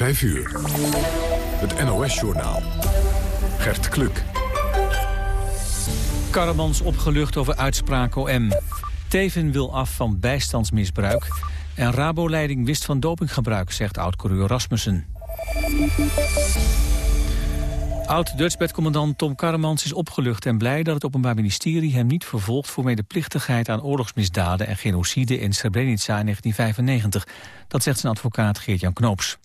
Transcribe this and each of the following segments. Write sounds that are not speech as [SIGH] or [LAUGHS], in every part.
5 uur. Het NOS-journaal. Gert Kluk. Karremans opgelucht over uitspraak OM. Teven wil af van bijstandsmisbruik. En Rabo-leiding wist van dopinggebruik, zegt oud-coureur Rasmussen. Oud-Dutchbed-commandant Tom Karremans is opgelucht en blij dat het Openbaar Ministerie hem niet vervolgt voor medeplichtigheid aan oorlogsmisdaden en genocide in Srebrenica in 1995. Dat zegt zijn advocaat Geert-Jan Knoops.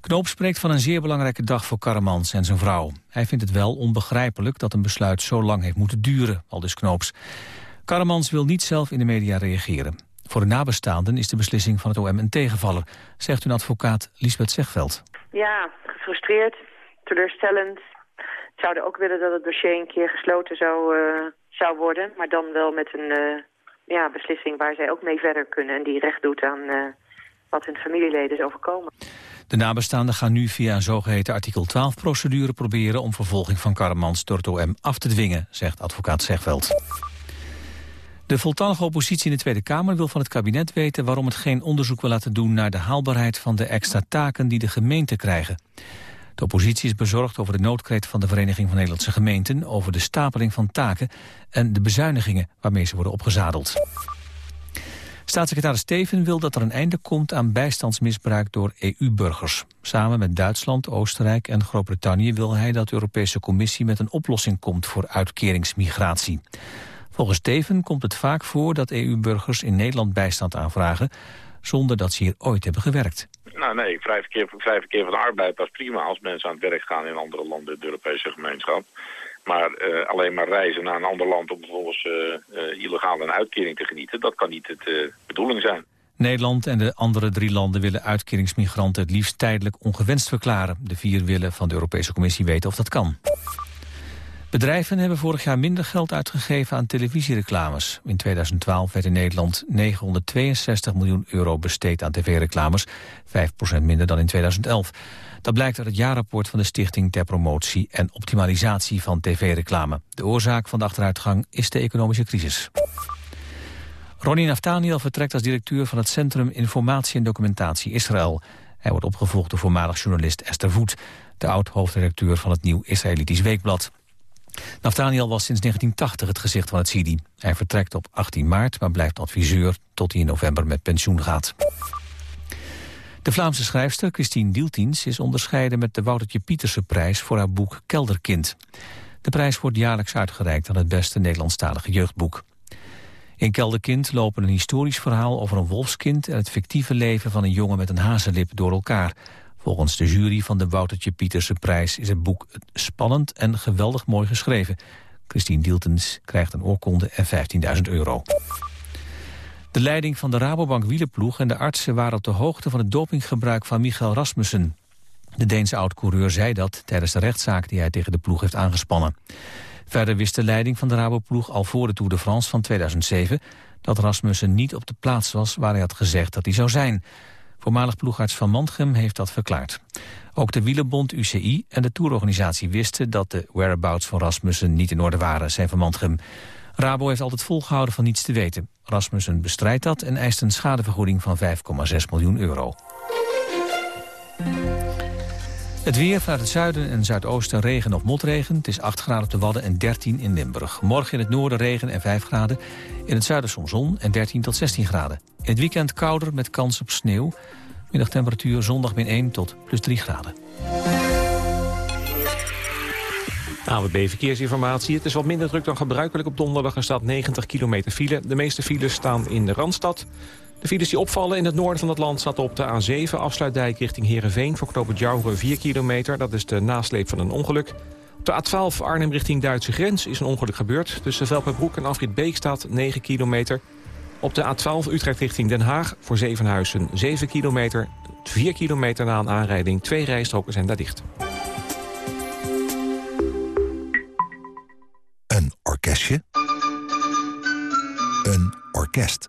Knoops spreekt van een zeer belangrijke dag voor Karremans en zijn vrouw. Hij vindt het wel onbegrijpelijk dat een besluit zo lang heeft moeten duren, al dus Knoops. Karremans wil niet zelf in de media reageren. Voor de nabestaanden is de beslissing van het OM een tegenvaller, zegt hun advocaat Lisbeth Zegveld. Ja, gefrustreerd, teleurstellend. Zouden ook willen dat het dossier een keer gesloten zou, uh, zou worden, maar dan wel met een uh, ja, beslissing waar zij ook mee verder kunnen en die recht doet aan uh, wat hun familieleden is overkomen. De nabestaanden gaan nu via een zogeheten artikel 12-procedure proberen om vervolging van Karremans door het OM af te dwingen, zegt advocaat Zegveld. De voltallige oppositie in de Tweede Kamer wil van het kabinet weten waarom het geen onderzoek wil laten doen naar de haalbaarheid van de extra taken die de gemeenten krijgen. De oppositie is bezorgd over de noodkreet van de Vereniging van Nederlandse Gemeenten over de stapeling van taken en de bezuinigingen waarmee ze worden opgezadeld. Staatssecretaris Steven wil dat er een einde komt aan bijstandsmisbruik door EU-burgers. Samen met Duitsland, Oostenrijk en Groot-Brittannië wil hij dat de Europese Commissie met een oplossing komt voor uitkeringsmigratie. Volgens Steven komt het vaak voor dat EU-burgers in Nederland bijstand aanvragen zonder dat ze hier ooit hebben gewerkt. Nou nee, vrij verkeer, van de arbeid was prima als mensen aan het werk gaan in andere landen de Europese gemeenschap. Maar uh, alleen maar reizen naar een ander land om vervolgens uh, uh, illegaal een uitkering te genieten, dat kan niet de bedoeling zijn. Nederland en de andere drie landen willen uitkeringsmigranten het liefst tijdelijk ongewenst verklaren. De vier willen van de Europese Commissie weten of dat kan. Bedrijven hebben vorig jaar minder geld uitgegeven aan televisiereclames. In 2012 werd in Nederland 962 miljoen euro besteed aan tv-reclames, 5% minder dan in 2011. Dat blijkt uit het jaarrapport van de Stichting ter Promotie en Optimalisatie van TV-reclame. De oorzaak van de achteruitgang is de economische crisis. Ronnie Naftaniel vertrekt als directeur van het Centrum Informatie en Documentatie Israël. Hij wordt opgevolgd door voormalig journalist Esther Voet, de oud-hoofdredacteur van het Nieuw Israëlitisch Weekblad. Naftaniel was sinds 1980 het gezicht van het CIDI. Hij vertrekt op 18 maart, maar blijft adviseur tot hij in november met pensioen gaat. De Vlaamse schrijfster Christine Dieltins is onderscheiden met de Woutertje Pieterse prijs voor haar boek Kelderkind. De prijs wordt jaarlijks uitgereikt aan het beste Nederlandstalige jeugdboek. In Kelderkind lopen een historisch verhaal over een wolfskind en het fictieve leven van een jongen met een hazenlip door elkaar. Volgens de jury van de Woutertje Pieterse prijs is het boek spannend en geweldig mooi geschreven. Christine Dieltens krijgt een oorkonde en 15.000 euro. De leiding van de Rabobank wielerploeg en de artsen waren op de hoogte van het dopinggebruik van Michael Rasmussen. De Deense oud-coureur zei dat tijdens de rechtszaak die hij tegen de ploeg heeft aangespannen. Verder wist de leiding van de Raboploeg al voor de Tour de France van 2007 dat Rasmussen niet op de plaats was waar hij had gezegd dat hij zou zijn. Voormalig ploegarts Van Mantgem heeft dat verklaard. Ook de wielerbond UCI en de tourorganisatie wisten dat de whereabouts van Rasmussen niet in orde waren, zei Van Mantgem. Rabo heeft altijd volgehouden van niets te weten. Rasmussen bestrijdt dat en eist een schadevergoeding van 5,6 miljoen euro. Het weer vanuit het zuiden en zuidoosten regen of motregen. Het is 8 graden op de Wadden en 13 in Limburg. Morgen in het noorden regen en 5 graden. In het zuiden soms zon en 13 tot 16 graden. In het weekend kouder met kans op sneeuw. Middagtemperatuur zondag min 1 tot plus 3 graden. AWB Verkeersinformatie. Het is wat minder druk dan gebruikelijk op donderdag. Er staat 90 kilometer file. De meeste files staan in de Randstad. De files die opvallen in het noorden van het land staat op de A7... afsluitdijk richting Heerenveen voor knooppunt Jouweren 4 kilometer. Dat is de nasleep van een ongeluk. Op de A12 Arnhem richting Duitse grens is een ongeluk gebeurd. Tussen Velperbroek en Afrit Beek staat 9 kilometer. Op de A12 Utrecht richting Den Haag voor Zevenhuizen 7 kilometer. 4 kilometer na een aanrijding. Twee rijstroken zijn daar dicht. Een orkestje. Een orkest.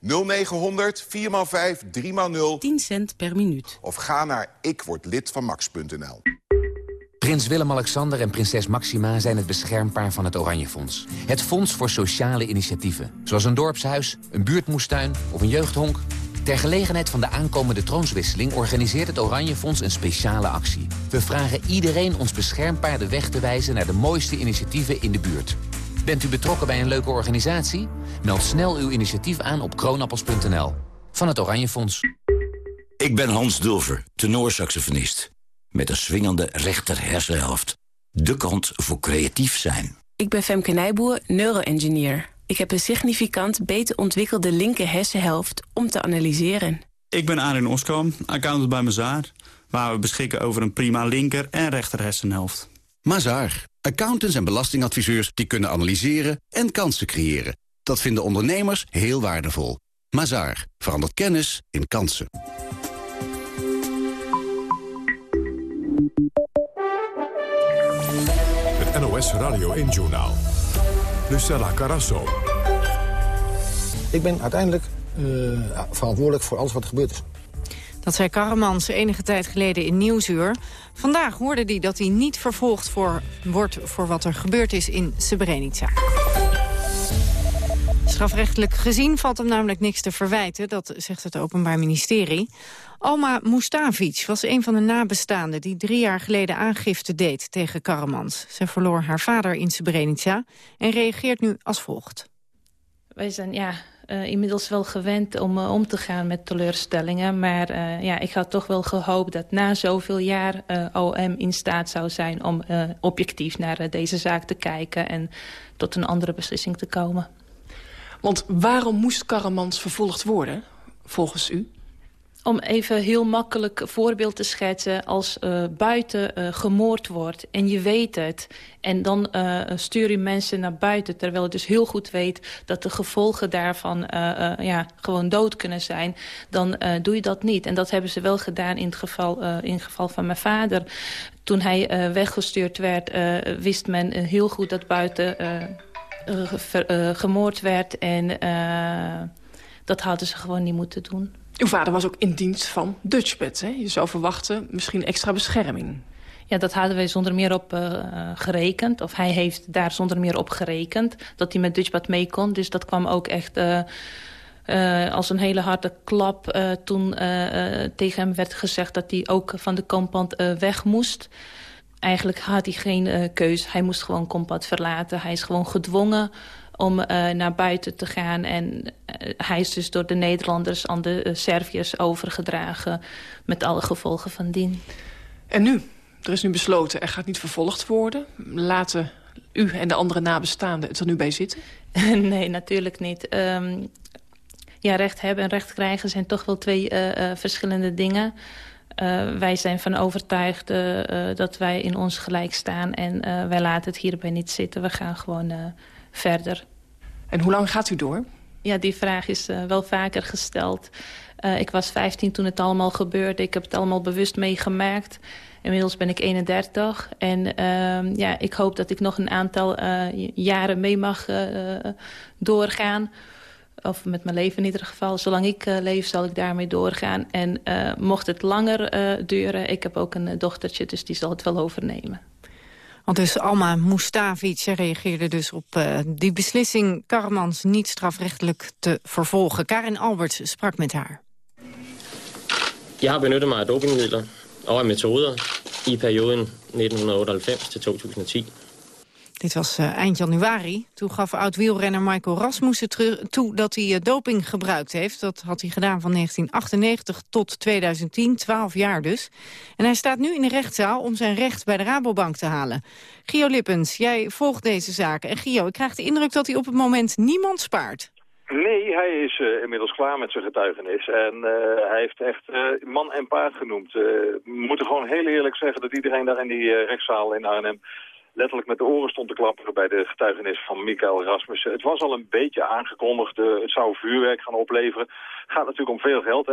0900 4x5 3x0 10 cent per minuut. Of ga naar ikwordlidvanmax.nl. Prins Willem-Alexander en prinses Maxima zijn het beschermpaar van het Oranje Fonds. Het fonds voor sociale initiatieven. Zoals een dorpshuis, een buurtmoestuin of een jeugdhonk. Ter gelegenheid van de aankomende troonswisseling organiseert het Oranje Fonds een speciale actie. We vragen iedereen ons beschermpaar de weg te wijzen naar de mooiste initiatieven in de buurt. Bent u betrokken bij een leuke organisatie? Meld snel uw initiatief aan op kroonappels.nl. Van het Oranje Fonds. Ik ben Hans Dulver, tenorsaxofonist. Met een swingende rechter hersenhelft. De kant voor creatief zijn. Ik ben Femke Nijboer, neuroengineer. Ik heb een significant beter ontwikkelde linker hersenhelft om te analyseren. Ik ben Arin Oskam, accountant bij Mazaar... waar we beschikken over een prima linker en rechter hersenhelft. Mazaar, accountants en belastingadviseurs die kunnen analyseren en kansen creëren. Dat vinden ondernemers heel waardevol. Mazaar, verandert kennis in kansen. Het NOS Radio 1-journaal. Lucella Carasso. Ik ben uiteindelijk uh, verantwoordelijk voor alles wat er gebeurd is. Dat zei Karremans enige tijd geleden in Nieuwsuur. Vandaag hoorde hij dat hij niet vervolgd voor, wordt voor wat er gebeurd is in Srebrenica. Strafrechtelijk gezien valt hem namelijk niks te verwijten, dat zegt het Openbaar Ministerie. Alma Mustavic was een van de nabestaanden die drie jaar geleden aangifte deed tegen Karamans. Ze verloor haar vader in Srebrenica en reageert nu als volgt. Wij zijn ja, uh, inmiddels wel gewend om uh, om te gaan met teleurstellingen. Maar uh, ja, ik had toch wel gehoopt dat na zoveel jaar OM in staat zou zijn... om objectief naar deze zaak te kijken en tot een andere beslissing te komen. Want waarom moest Karamans vervolgd worden, volgens u? Om even heel makkelijk voorbeeld te schetsen... als uh, buiten uh, gemoord wordt en je weet het... en dan uh, stuur je mensen naar buiten... terwijl je dus heel goed weet dat de gevolgen daarvan ja, gewoon dood kunnen zijn... dan doe je dat niet. En dat hebben ze wel gedaan in het geval, in het geval van mijn vader. Toen hij weggestuurd werd, wist men heel goed dat buiten gemoord werd... en dat hadden ze gewoon niet moeten doen. Uw vader was ook in dienst van Dutchbed. Hè? Je zou verwachten misschien extra bescherming. Ja, dat hadden wij zonder meer op uh, gerekend. Of hij heeft daar zonder meer op gerekend. Dat hij met Dutchbed mee kon. Dus dat kwam ook echt... Uh, uh, als een hele harde klap toen tegen hem werd gezegd... dat hij ook van de kompand weg moest. Eigenlijk had hij geen keus. Hij moest gewoon kompad verlaten. Hij is gewoon gedwongen om uh, naar buiten te gaan. En uh, hij is dus door de Nederlanders aan de uh, Serviërs overgedragen... met alle gevolgen van dien. En nu? Er is nu besloten, er gaat niet vervolgd worden. Laten u en de andere nabestaanden het er nu bij zitten? [LAUGHS] nee, natuurlijk niet. Um, ja, recht hebben en recht krijgen zijn toch wel twee verschillende dingen... Uh, wij zijn van overtuigd dat wij in ons gelijk staan. En wij laten het hierbij niet zitten. We gaan gewoon verder. En hoe lang gaat u door? Ja, die vraag is uh, wel vaker gesteld. Uh, ik was 15 toen het allemaal gebeurde. Ik heb het allemaal bewust meegemaakt. Inmiddels ben ik 31. En uh, ja, ik hoop dat ik nog een aantal uh, jaren mee mag doorgaan. Of met mijn leven in ieder geval. Zolang ik leef zal ik daarmee doorgaan. En mocht het langer duren... Ik heb ook een dochtertje, dus die zal het wel overnemen. Want dus Alma Mustavic reageerde dus op uh, die beslissing Karmans niet strafrechtelijk te vervolgen. Karin Alberts sprak met haar. Jeg har benyttet mig af dopingmidler og af metoder i perioden 1998 til 2010. Dit was uh, eind januari. Toen gaf oud-wielrenner Michael Rasmussen toe dat hij uh, doping gebruikt heeft. Dat had hij gedaan van 1998 tot 2010, 12 jaar dus. En hij staat nu in de rechtszaal om zijn recht bij de Rabobank te halen. Gio Lippens, jij volgt deze zaken. En Gio, ik krijg de indruk dat hij op het moment niemand spaart. Nee, hij is uh, inmiddels klaar met zijn getuigenis. En hij heeft echt man en paard genoemd. we moeten gewoon heel eerlijk zeggen dat iedereen daar in die rechtszaal in Arnhem letterlijk met de oren stond te klapperen bij de getuigenis van Michael Rasmussen. Het was al een beetje aangekondigd, het zou vuurwerk gaan opleveren. Het gaat natuurlijk om veel geld,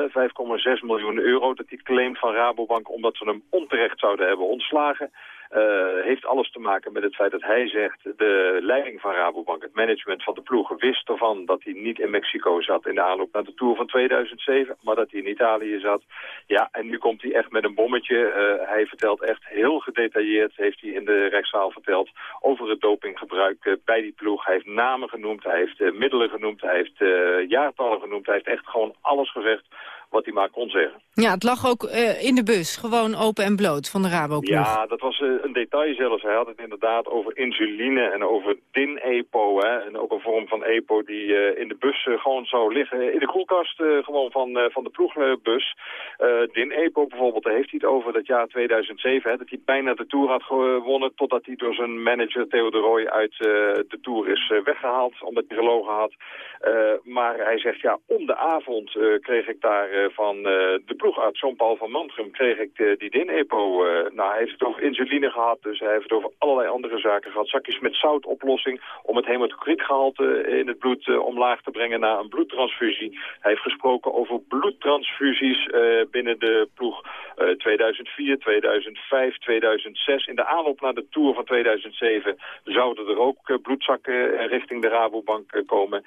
5,6 miljoen euro dat hij claimt van Rabobank omdat ze hem onterecht zouden hebben ontslagen. Uh, heeft alles te maken met het feit dat hij zegt... de leiding van Rabobank, het management van de ploegen... wist ervan dat hij niet in Mexico zat in de aanloop naar de Tour van 2007... maar dat hij in Italië zat. Ja, en nu komt hij echt met een bommetje. Uh, hij vertelt echt heel gedetailleerd, heeft hij in de rechtszaal verteld... over het dopinggebruik uh, bij die ploeg. Hij heeft namen genoemd, hij heeft middelen genoemd... hij heeft jaartallen genoemd, hij heeft echt gewoon alles gezegd wat hij maar kon zeggen. Ja, het lag ook uh, in de bus, gewoon open en bloot van de Rabo-ploeg. Ja, dat was uh, een detail zelfs. Hij had het inderdaad over insuline en over DIN-EPO. En ook een vorm van EPO die uh, in de bus gewoon zou liggen. In de koelkast gewoon van, van de ploegbus. DIN-EPO bijvoorbeeld, daar heeft hij het over dat jaar 2007. Hè, dat hij bijna de Tour had gewonnen totdat hij door zijn manager Theo de Roy uit de Tour is weggehaald. Omdat hij gelogen had. maar hij zegt, ja, om de avond kreeg ik daar van de ploegarts Jean-Paul van Mantrum kreeg ik de, die DIN-EPO. nou, hij heeft het over insuline gehad, dus hij heeft het over allerlei andere zaken gehad. Zakjes met zoutoplossing om het hematocrietgehalte in het bloed omlaag te brengen na een bloedtransfusie. Hij heeft gesproken over bloedtransfusies binnen de ploeg uh, 2004, 2005, 2006. In de aanloop naar de Tour van 2007 zouden er ook bloedzakken richting de Rabobank komen.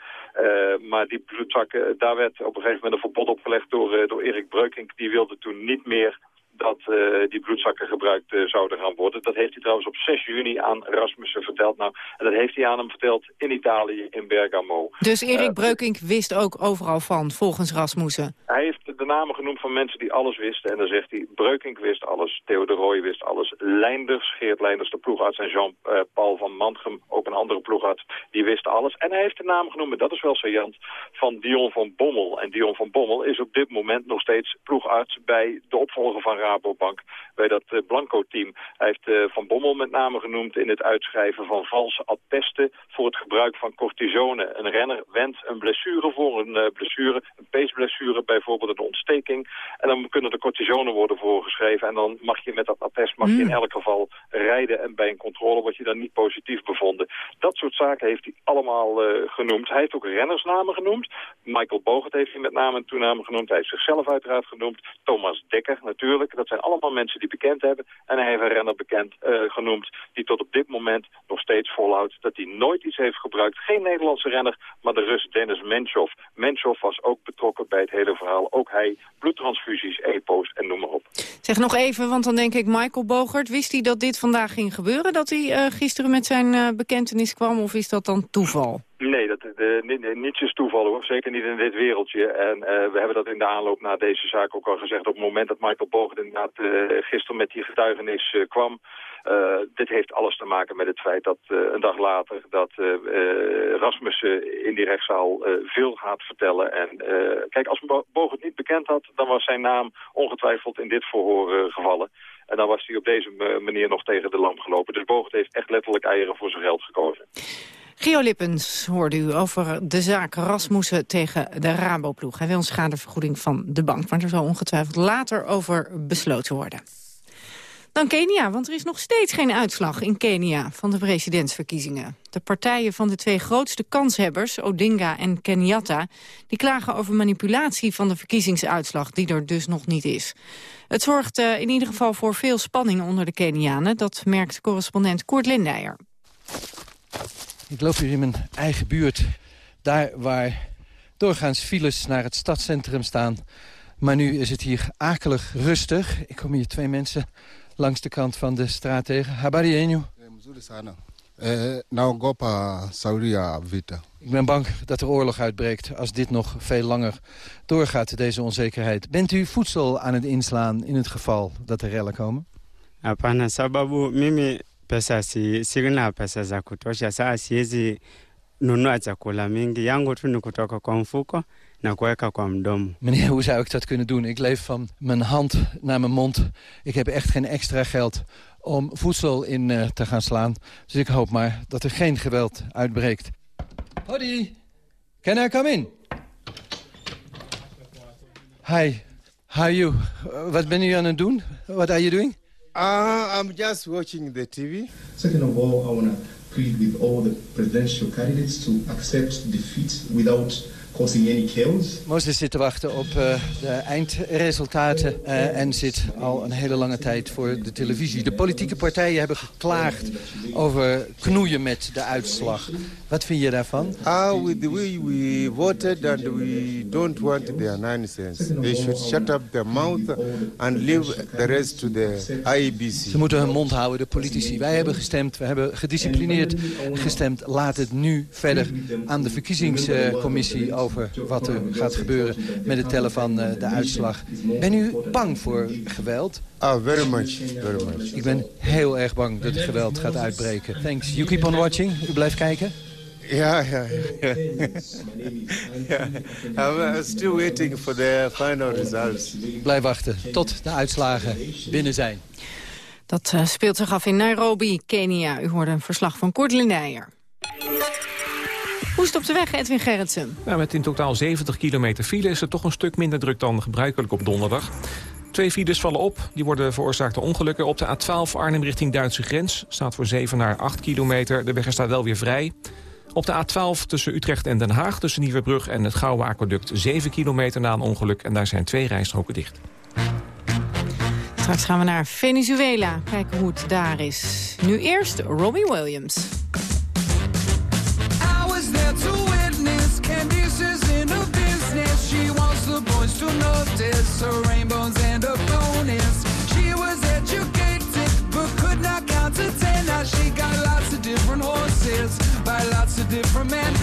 maar die bloedzakken, daar werd op een gegeven moment een verbod opgelegd door, door Erik Breukink. Die wilde toen niet meer dat uh, die bloedzakken gebruikt uh, zouden gaan worden. Dat heeft hij trouwens op 6 juni aan Rasmussen verteld. Nou, en dat heeft hij aan hem verteld in Italië, in Bergamo. Dus Erik uh, Breukink wist ook overal van, volgens Rasmussen? Hij heeft de namen genoemd van mensen die alles wisten. En dan zegt hij, Breukink wist alles, Theo de Rooij wist alles. Leinders, Geert Leinders, de ploegarts en Jean-Paul van Mantrum, ook een andere ploegarts, die wisten alles. En hij heeft de naam genoemd, dat is wel saillant, van Dion van Bommel. En Dion van Bommel is op dit moment nog steeds ploegarts bij de opvolger van Rabobank bij dat uh, Blanco-team. Hij heeft uh, Van Bommel met name genoemd in het uitschrijven van valse attesten voor het gebruik van cortisone. Een renner wendt een blessure voor, een uh, blessure, een peesblessure bijvoorbeeld, een ontsteking. En dan kunnen de cortisone worden voorgeschreven en dan mag je met dat attest mag je in elk geval rijden en bij een controle word je dan niet positief bevonden. Dat soort zaken heeft hij allemaal genoemd. Hij heeft ook rennersnamen genoemd. Michael Bogert heeft hij met name en toename genoemd. Hij heeft zichzelf uiteraard genoemd. Thomas Dekker natuurlijk. Dat zijn allemaal mensen die bekend hebben. En hij heeft een renner bekend uh, genoemd die tot op dit moment nog steeds volhoudt dat hij nooit iets heeft gebruikt. Geen Nederlandse renner, maar de Rus Dennis Menchov. Menchov was ook betrokken bij het hele verhaal. Ook hij, bloedtransfusies, EPO's en noem maar op. Zeg nog even, want dan denk ik Michael Bogert. Wist hij dat dit vandaag ging gebeuren? Dat hij uh, gisteren met zijn uh, bekentenis kwam? Of is dat dan toeval? Dat, uh, niet, niets is toeval hoor. Zeker niet in dit wereldje. En uh, we hebben dat in de aanloop naar deze zaak ook al gezegd. Op het moment dat Michael Bogert inderdaad uh, gisteren met die getuigenis kwam... dit heeft alles te maken met het feit dat een dag later... dat Rasmussen in die rechtszaal veel gaat vertellen. En kijk, als Bogert niet bekend had... dan was zijn naam ongetwijfeld in dit verhoor gevallen. En dan was hij op deze manier nog tegen de lamp gelopen. Dus Bogert heeft echt letterlijk eieren voor zijn geld gekozen. Geo Lippens hoorde u over de zaak Rasmussen tegen de Raboploeg. Hij wil een schadevergoeding van de bank, maar er zal ongetwijfeld later over besloten worden. Dan Kenia, want er is nog steeds geen uitslag in Kenia van de presidentsverkiezingen. De partijen van de twee grootste kanshebbers, Odinga en Kenyatta... die klagen over manipulatie van de verkiezingsuitslag, die er dus nog niet is. Het zorgt uh, in ieder geval voor veel spanning onder de Kenianen. Dat merkt correspondent Koert Lindeyer. Ik loop hier in mijn eigen buurt. Daar waar doorgaans files naar het stadscentrum staan. Maar nu is het hier akelig rustig. Ik kom hier twee mensen langs de kant van de straat tegen. Habari yenu? Ik ben bang dat er oorlog uitbreekt als dit nog veel langer doorgaat, deze onzekerheid. Bent u voedsel aan het inslaan in het geval dat er rellen komen? Sababu mimi pesa si, sina pesa za kutosha. Saa siwezi nunua chakula mingi, yangu tu ni kutoka kwa mfuko na kuweka kwa mdomo. Meneer, hoe zou ik dat kunnen doen? Ik leef van mijn hand naar mijn mond. Ik heb echt geen extra geld om voedsel in uh, te gaan slaan. Dus ik hoop maar dat er geen geweld uitbreekt. Hodi! Can I come in? Hi. How are you? Wat ben je aan het doen? What are you doing? Uh, I'm just watching the TV. Second of all, I want to plead with all the presidential candidates to accept defeat without. Moses zit te wachten op uh, de eindresultaten uh, en zit al een hele lange tijd voor de televisie. De politieke partijen hebben geklaagd over knoeien met de uitslag. Wat vind je daarvan? Uh, with the way we voted and we don't want their nonsense. They should shut up their mouth and leave the rest to the IEBC. Ze moeten hun mond houden, de politici. Wij hebben gestemd, we hebben gedisciplineerd gestemd. Laat het nu verder aan de verkiezingscommissie over wat er gaat gebeuren met het tellen van uh, de uitslag. Ben u bang voor geweld? Ah, very much, very much. Ik ben heel erg bang dat er geweld gaat uitbreken. Thanks. You keep on watching. U blijft kijken. Ja, ja, ja. [LAUGHS] ja. I'm still waiting for the final results. Blijf wachten tot de uitslagen binnen zijn. Dat uh, speelt zich af in Nairobi, Kenia. U hoorde een verslag van Kort Lindijer. Hoe is het op de weg, Edwin Gerritsen? Nou, met in totaal 70 kilometer file is het toch een stuk minder druk dan gebruikelijk op donderdag. Twee files vallen op. Die worden veroorzaakt door ongelukken. Op de A12 Arnhem richting Duitse grens staat voor 7 naar 8 kilometer. De weg is daar wel weer vrij. Op de A12 tussen Utrecht en Den Haag, tussen Nieuwebrug en het Gouwe Aquaduct... 7 kilometer na een ongeluk en daar zijn twee rijstroken dicht. Straks gaan we naar Venezuela, kijken hoe het daar is. Nu eerst Robbie Williams. To notice her rainbows and her bonus. She was educated, but could not count to ten. Now she got lots of different horses by lots of different men.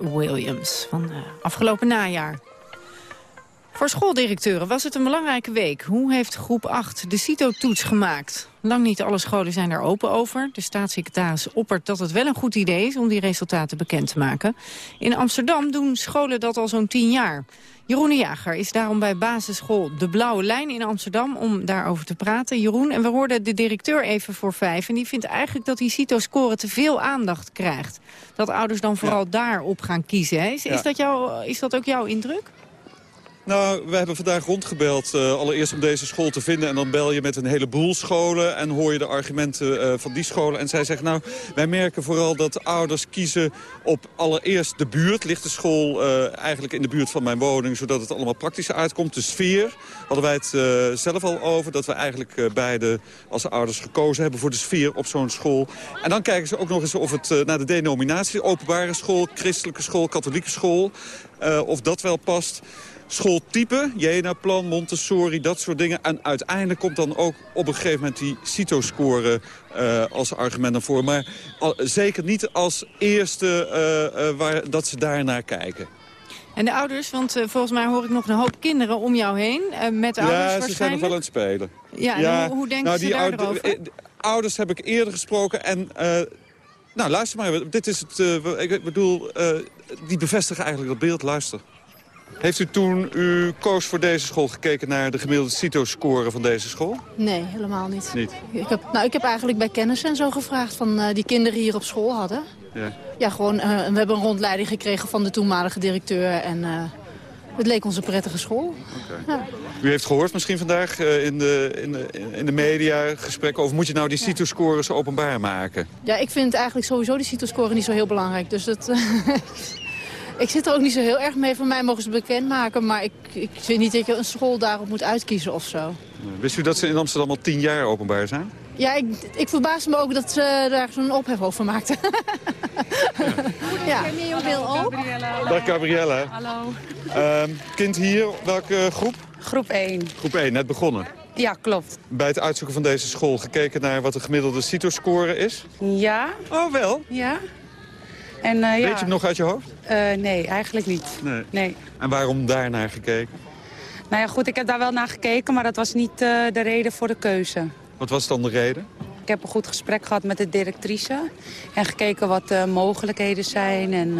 Williams van uh, afgelopen najaar. Voor schooldirecteuren was het een belangrijke week. Hoe heeft groep 8 de CITO-toets gemaakt? Lang niet alle scholen zijn er open over. De staatssecretaris oppert dat het wel een goed idee is om die resultaten bekend te maken. In Amsterdam doen scholen dat al zo'n tien jaar. Jeroen de Jager is daarom bij basisschool De Blauwe Lijn in Amsterdam om daarover te praten. Jeroen, en we hoorden de directeur even voor vijf. En die vindt eigenlijk dat die CITO-score te veel aandacht krijgt. Dat ouders dan vooral daarop gaan kiezen. Is, is, dat jou, is dat ook jouw indruk? Nou, we hebben vandaag rondgebeld, uh, allereerst om deze school te vinden. En dan bel je met een heleboel scholen en hoor je de argumenten uh, van die scholen. En zij zeggen, nou, wij merken vooral dat ouders kiezen op allereerst de buurt. Ligt de school uh, eigenlijk in de buurt van mijn woning, zodat het allemaal praktisch uitkomt. De sfeer, hadden wij het zelf al over, dat we eigenlijk beide als ouders gekozen hebben voor de sfeer op zo'n school. En dan kijken ze ook nog eens of het naar de denominatie, openbare school, christelijke school, katholieke school, of dat wel past schooltype, Jena-plan, Montessori, dat soort dingen. En uiteindelijk komt dan ook op een gegeven moment die CITO-score uh, als argument naar voren. Maar al, zeker niet als eerste uh, uh, waar, dat ze daar naar kijken. En de ouders, want volgens mij hoor ik nog een hoop kinderen om jou heen. Met de ouders ja, ze zijn nog wel aan het spelen. Ja, ja. Hoe, hoe denken nou, ze die daarover? Ouders heb ik eerder gesproken en... Nou, luister maar. Dit is het. ik bedoel, die bevestigen eigenlijk dat beeld. Luister. Heeft u toen u koos voor deze school gekeken naar de gemiddelde CITO-score van deze school? Nee, helemaal niet. Niet? Ik heb, nou, ik heb eigenlijk bij kennis en zo gevraagd van uh, die kinderen hier op school hadden. Ja, ja gewoon, uh, we hebben een rondleiding gekregen van de toenmalige directeur en uh, het leek ons een prettige school. Okay. Ja. U heeft gehoord misschien vandaag in, de, in, de, in de media gesprekken over... moet je nou die CITO-scores openbaar maken? Ja, ik vind eigenlijk sowieso die CITO-score niet zo heel belangrijk. Dus dat... [LAUGHS] Ik zit er ook niet zo heel erg mee. Van mij mogen ze bekendmaken. Maar ik, ik vind niet dat je een school daarop moet uitkiezen of zo. Wist u dat ze in Amsterdam al tien jaar openbaar zijn? Ja, ik, ik verbaas me ook dat ze daar zo'n ophef over maakten. [LAUGHS] ja. ja. Dag Gabriella. Hallo. Um, kind hier, welke groep? Groep 1. Groep 1, net begonnen. Ja, klopt. Bij het uitzoeken van deze school gekeken naar wat de gemiddelde CITO-score is? Ja. Oh, wel? Ja. En, uh, Weet ja. je het nog uit je hoofd? Uh, nee, eigenlijk niet. Nee. nee. En waarom daar naar gekeken? Nou ja, goed, ik heb daar wel naar gekeken, maar dat was niet uh, de reden voor de keuze. Wat was dan de reden? Ik heb een goed gesprek gehad met de directrice. En gekeken wat de mogelijkheden zijn. En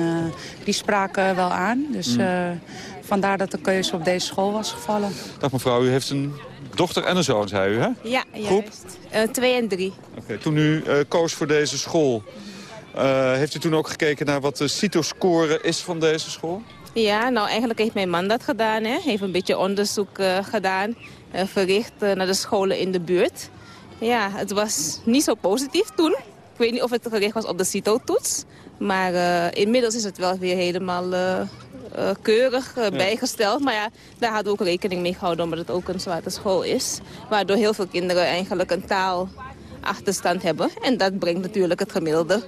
die spraken wel aan. Dus mm. vandaar dat de keuze op deze school was gevallen. Dag mevrouw, u heeft een dochter en een zoon, zei u, hè? Ja, Groep? twee en drie. Oké, okay, toen u koos voor deze school... Uh, heeft u toen ook gekeken naar wat de CITO-score is van deze school? Ja, nou eigenlijk heeft mijn man dat gedaan. Hij heeft een beetje onderzoek uh, gedaan, uh, verricht naar de scholen in de buurt. Ja, het was niet zo positief toen. Ik weet niet of het gericht was op de CITO-toets. Maar inmiddels is het wel weer helemaal keurig ja. bijgesteld. Maar ja, daar hadden we ook rekening mee gehouden omdat het ook een zwarte school is. Waardoor heel veel kinderen eigenlijk een taalachterstand hebben. En dat brengt natuurlijk het gemiddelde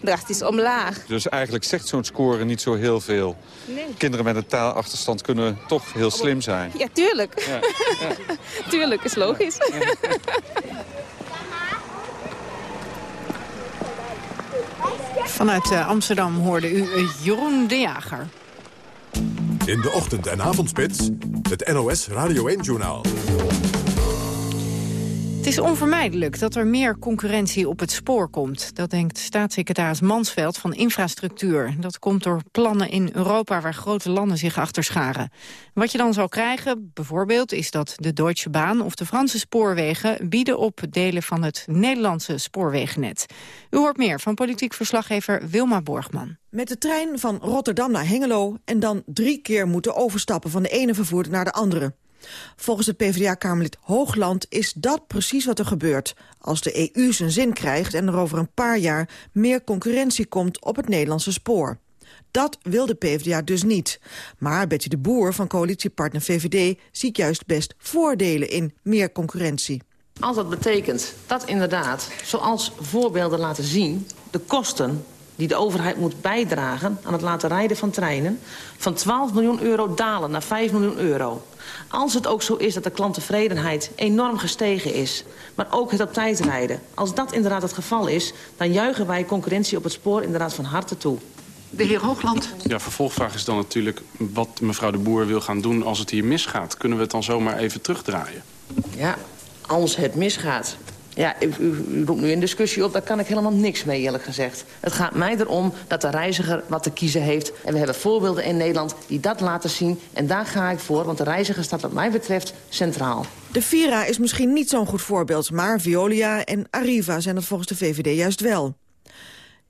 drastisch omlaag. Dus eigenlijk zegt zo'n score niet zo heel veel. Nee. Kinderen met een taalachterstand kunnen toch heel slim zijn. Ja, tuurlijk. Ja. Ja. [LAUGHS] tuurlijk, is logisch. Ja. Vanuit uh, Amsterdam hoorde u uh, Jeroen de Jager. In de ochtend- en avondspits, het NOS Radio 1-journaal. Het is onvermijdelijk dat er meer concurrentie op het spoor komt. Dat denkt staatssecretaris Mansveld van Infrastructuur. Dat komt door plannen in Europa waar grote landen zich achter scharen. Wat je dan zal krijgen, bijvoorbeeld, is dat de Deutsche Bahn of de Franse spoorwegen bieden op delen van het Nederlandse spoorwegennet. U hoort meer van politiek verslaggever Wilma Borgman. Met de trein van Rotterdam naar Hengelo en dan drie keer moeten overstappen van de ene vervoerder naar de andere. Volgens het PvdA-kamerlid Hoogland is dat precies wat er gebeurt... als de EU zijn zin krijgt en er over een paar jaar... meer concurrentie komt op het Nederlandse spoor. Dat wil de PvdA dus niet. Maar Betty de Boer van coalitiepartner VVD... ziet juist best voordelen in meer concurrentie. Als dat betekent dat inderdaad, zoals voorbeelden laten zien... de kosten die de overheid moet bijdragen aan het laten rijden van treinen... van 12 miljoen euro dalen naar 5 miljoen euro. Als het ook zo is dat de klanttevredenheid enorm gestegen is... maar ook het op tijd rijden, als dat inderdaad het geval is... dan juichen wij concurrentie op het spoor inderdaad van harte toe. De heer Hoogland. Ja, vervolgvraag is dan natuurlijk wat mevrouw de Boer wil gaan doen als het hier misgaat. Kunnen we het dan zomaar even terugdraaien? Ja, als het misgaat Ja, u, roept nu een discussie op, daar kan ik helemaal niks mee eerlijk gezegd. Het gaat mij erom dat de reiziger wat te kiezen heeft. En we hebben voorbeelden in Nederland die dat laten zien. En daar ga ik voor, want de reiziger staat wat mij betreft centraal. De Vira is misschien niet zo'n goed voorbeeld... maar Veolia en Arriva zijn het volgens de VVD juist wel.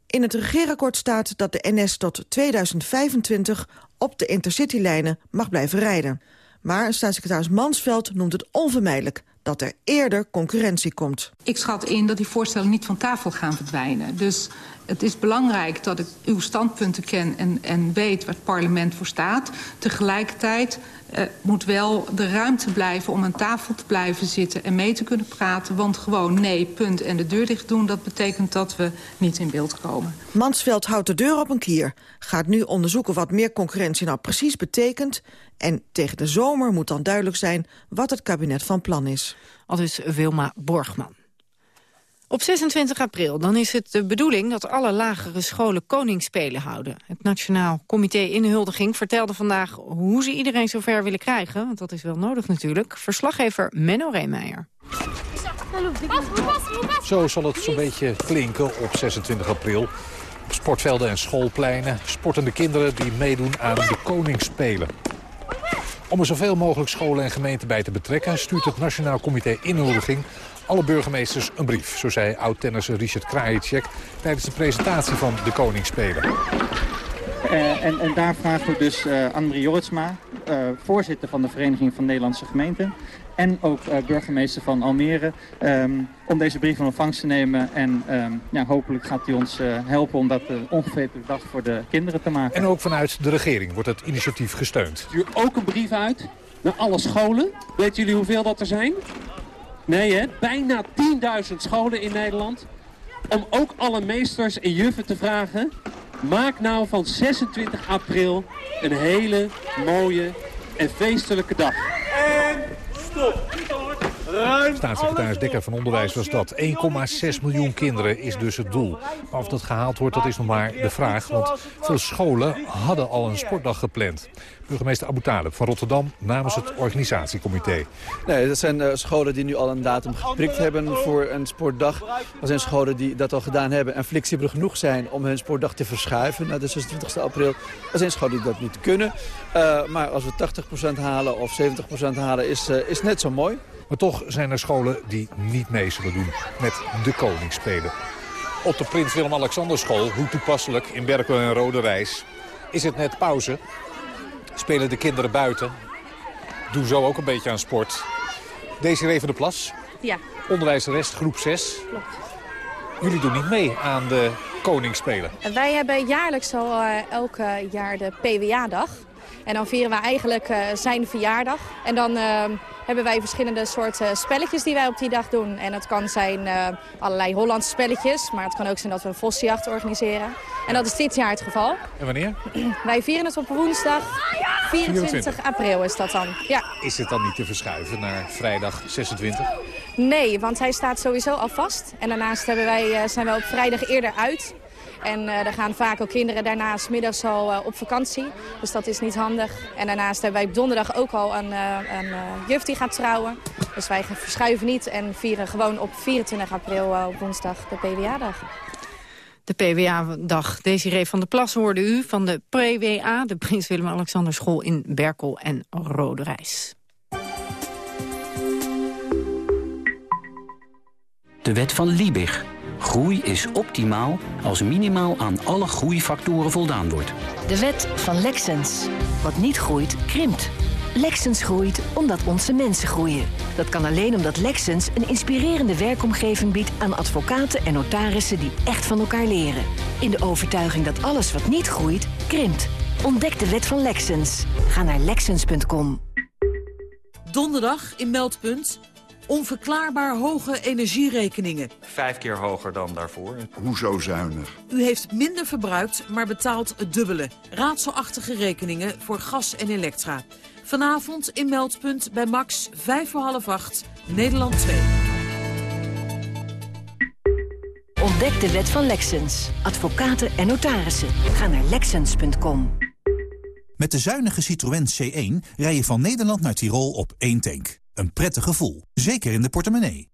In het regeerakkoord staat dat de NS tot 2025 op de intercitylijnen mag blijven rijden. Maar staatssecretaris Mansveld noemt het onvermijdelijk dat er eerder concurrentie komt. Ik schat in dat die voorstellen niet van tafel gaan verdwijnen. Dus het is belangrijk dat ik uw standpunten ken en, en weet waar het parlement voor staat. Tegelijkertijd uh, moet wel de ruimte blijven om aan tafel te blijven zitten en mee te kunnen praten. Want gewoon nee, punt en de deur dicht doen, dat betekent dat we niet in beeld komen. Mansveld houdt de deur op een kier. Gaat nu onderzoeken wat meer concurrentie nou precies betekent. En tegen de zomer moet dan duidelijk zijn wat het kabinet van plan is. Al is Wilma Borgman. Op 26 april dan is het de bedoeling dat alle lagere scholen koningsspelen houden. Het Nationaal Comité Inhuldiging vertelde vandaag hoe ze iedereen zover willen krijgen. Want dat is wel nodig natuurlijk. Verslaggever Menno Reemeijer. Zo zal het zo'n beetje klinken op 26 april. Op sportvelden en schoolpleinen sportende kinderen die meedoen aan de koningsspelen. Om er zoveel mogelijk scholen en gemeenten bij te betrekken... stuurt het Nationaal Comité Inhuldiging alle burgemeesters een brief. Zo zei oud-tennisser Richard Krajicek tijdens de presentatie van de Koningsspelen. Uh, en, en, daar vragen we dus uh, Annemarie Jorritsma, uh, voorzitter van de Vereniging van Nederlandse Gemeenten... en ook burgemeester van Almere, um, om deze brief in ontvangst te nemen. En um, ja, hopelijk gaat hij ons helpen om dat ongeveer de dag voor de kinderen te maken. En ook vanuit de regering wordt het initiatief gesteund. Stuur ook een brief uit naar alle scholen. Weten jullie hoeveel dat er zijn? Nee, hè? bijna 10.000 scholen in Nederland. Om ook alle meesters en juffen te vragen... maak nou van 26 april een hele mooie en feestelijke dag. En! Staatssecretaris Dekker van Onderwijs was dat. 1,6 miljoen kinderen is dus het doel. Maar of dat gehaald wordt, dat is nog maar de vraag. Want veel scholen hadden al een sportdag gepland. Burgemeester Abu Talib van Rotterdam namens het organisatiecomité. Nee, dat zijn uh, scholen die nu al een datum geprikt hebben voor een sportdag. Er zijn scholen die dat al gedaan hebben en flexibel genoeg zijn om hun sportdag te verschuiven naar de 26 april. Er zijn scholen die dat niet kunnen. Uh, maar als we 80% halen of 70% halen is, uh, is net zo mooi. Maar toch zijn er scholen die niet mee zullen doen met de Koningsspelen. Op de Prins Willem-Alexander school, hoe toepasselijk in Berkel en Rode Reis, is het net pauze. Spelen de kinderen buiten. Doen zo ook een beetje aan sport. Desiree van de Plas, ja. onderwijsrest groep 6. Klopt. Jullie doen niet mee aan de Koningsspelen. Wij hebben jaarlijks al uh, elk jaar de PWA-dag. En dan vieren we eigenlijk uh, zijn verjaardag. En dan uh, hebben wij verschillende soorten spelletjes die wij op die dag doen. En dat kan zijn uh, allerlei Hollandse spelletjes. Maar het kan ook zijn dat we een vossenjacht organiseren. En dat is dit jaar het geval. En wanneer? wij vieren het op woensdag 24, 24 april is dat dan. Ja. Is het dan niet te verschuiven naar vrijdag 26? Nee, want hij staat sowieso al vast. En daarnaast hebben wij, zijn we op vrijdag eerder uit. En uh, er gaan vaak ook kinderen daarnaast middags al uh, op vakantie. Dus dat is niet handig. En daarnaast hebben wij op donderdag ook al een, uh, een juf die gaat trouwen. Dus wij verschuiven niet en vieren gewoon op 24 april op woensdag de PWA-dag. De PWA-dag. Desiree van der Plas hoorde u van de PWA, de Prins Willem-Alexander School in Berkel en Roderijs. De wet van Liebig. Groei is optimaal als minimaal aan alle groeifactoren voldaan wordt. De wet van Lexens. Wat niet groeit, krimpt. Lexens groeit omdat onze mensen groeien. Dat kan alleen omdat Lexens een inspirerende werkomgeving biedt aan advocaten en notarissen die echt van elkaar leren. In de overtuiging dat alles wat niet groeit, krimpt. Ontdek de wet van Lexens. Ga naar lexens.com. Donderdag in Meldpunt onverklaarbaar hoge energierekeningen. Vijf keer hoger dan daarvoor. Hoezo zuinig? U heeft minder verbruikt, maar betaalt het dubbele. Raadselachtige rekeningen voor gas en elektra. Vanavond in Meldpunt bij Max, vijf voor half acht, Nederland 2. Ontdek de wet van Lexens. Advocaten en notarissen. Ga naar Lexens.com. Met de zuinige Citroën C1 rij je van Nederland naar Tirol op één tank. Een prettig gevoel, zeker in de portemonnee.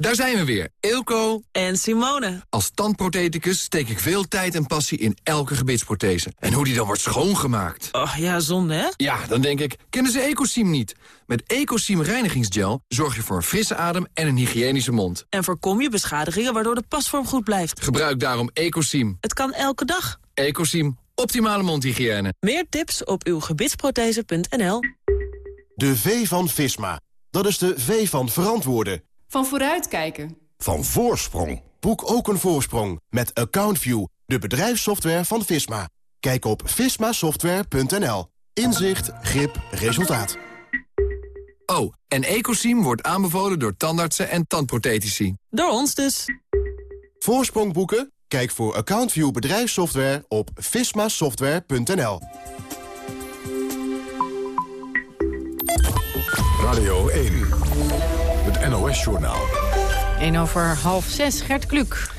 Daar zijn we weer, Eelco en Simone. Als tandprotheticus steek ik veel tijd en passie in elke gebitsprothese. En hoe die dan wordt schoongemaakt. Oh, ja, zonde hè? Ja, dan denk ik, kennen ze Ecosim niet? Met Ecosim reinigingsgel zorg je voor een frisse adem en een hygiënische mond. En voorkom je beschadigingen waardoor de pasvorm goed blijft. Gebruik daarom Ecosim. Het kan elke dag. Ecosim, optimale mondhygiëne. Meer tips op uw gebitsprothese.nl De V van Visma. Dat is de V van verantwoorden. Van vooruitkijken. Van voorsprong. Boek ook een voorsprong met AccountView, de bedrijfssoftware van Visma. Kijk op vismasoftware.nl. Inzicht, grip, resultaat. Oh, en Ecosim wordt aanbevolen door tandartsen en tandprothetici. Door ons dus. Voorsprong boeken? Kijk voor AccountView bedrijfssoftware op vismasoftware.nl. Radio 1. NOS-journaal. 1 over half 6, Gert Kluk.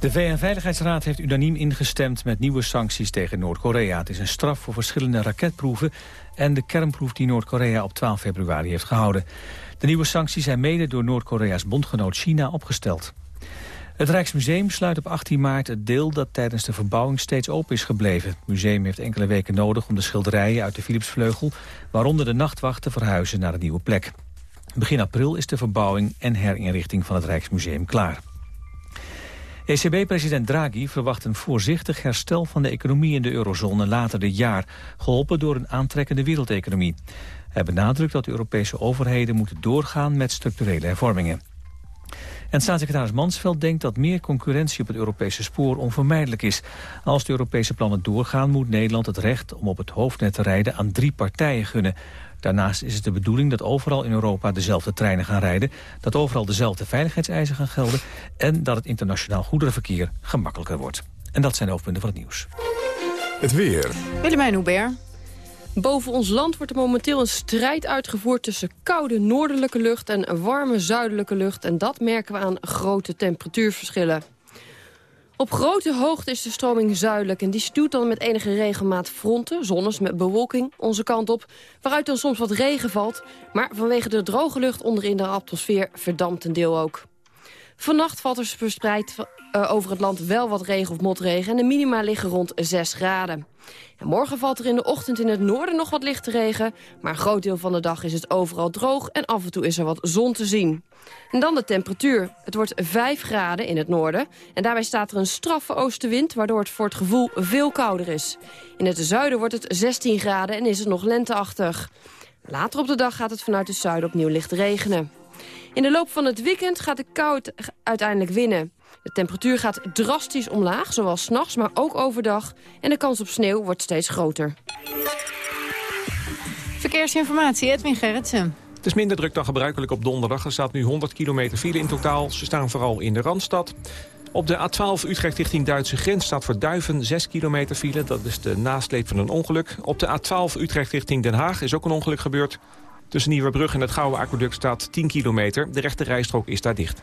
De VN-veiligheidsraad heeft unaniem ingestemd met nieuwe sancties tegen Noord-Korea. Het is een straf voor verschillende raketproeven en de kernproef die Noord-Korea op 12 februari heeft gehouden. De nieuwe sancties zijn mede door Noord-Korea's bondgenoot China opgesteld. Het Rijksmuseum sluit op 18 maart het deel dat tijdens de verbouwing steeds open is gebleven. Het museum heeft enkele weken nodig om de schilderijen uit de Philipsvleugel, waaronder de nachtwacht, te verhuizen naar een nieuwe plek. Begin april is de verbouwing en herinrichting van het Rijksmuseum klaar. ECB-president Draghi verwacht een voorzichtig herstel van de economie in de eurozone later dit jaar, geholpen door een aantrekkende wereldeconomie. Hij benadrukt dat de Europese overheden moeten doorgaan met structurele hervormingen. En staatssecretaris Mansveld denkt dat meer concurrentie op het Europese spoor onvermijdelijk is. Als de Europese plannen doorgaan moet Nederland het recht om op het hoofdnet te rijden aan drie partijen gunnen. Daarnaast is het de bedoeling dat overal in Europa dezelfde treinen gaan rijden... dat overal dezelfde veiligheidseisen gaan gelden... en dat het internationaal goederenverkeer gemakkelijker wordt. En dat zijn de hoofdpunten van het nieuws. Het weer. Willemijn Hubert. Boven ons land wordt er momenteel een strijd uitgevoerd... tussen koude noordelijke lucht en warme zuidelijke lucht. En dat merken we aan grote temperatuurverschillen. Op grote hoogte is de stroming zuidelijk en die stuwt dan met enige regelmaat fronten, zonnes met bewolking, onze kant op, waaruit dan soms wat regen valt, maar vanwege de droge lucht onderin de atmosfeer verdampt een deel ook. Vannacht valt er verspreid uh, over het land wel wat regen of motregen en de minima liggen rond 6 graden. En morgen valt er in de ochtend in het noorden nog wat lichte regen, maar een groot deel van de dag is het overal droog en af en toe is er wat zon te zien. En dan de temperatuur. Het wordt 5 graden in het noorden. En daarbij staat er een straffe oostenwind... waardoor het voor het gevoel veel kouder is. In het zuiden wordt het 16 graden en is het nog lenteachtig. Later op de dag gaat het vanuit het zuiden opnieuw licht regenen. In de loop van het weekend gaat de kou uiteindelijk winnen. De temperatuur gaat drastisch omlaag, zowel s'nachts, maar ook overdag. En de kans op sneeuw wordt steeds groter. Verkeersinformatie, Edwin Gerritsen. Het is minder druk dan gebruikelijk op donderdag. Er staat nu 100 kilometer file in totaal. Ze staan vooral in de Randstad. Op de A12 Utrecht richting Duitse grens staat voor Duiven 6 kilometer file. Dat is de nasleep van een ongeluk. Op de A12 Utrecht richting Den Haag is ook een ongeluk gebeurd. Tussen Nieuwebrug en het Gouden Aqueduct staat 10 kilometer. De rechte rijstrook is daar dicht.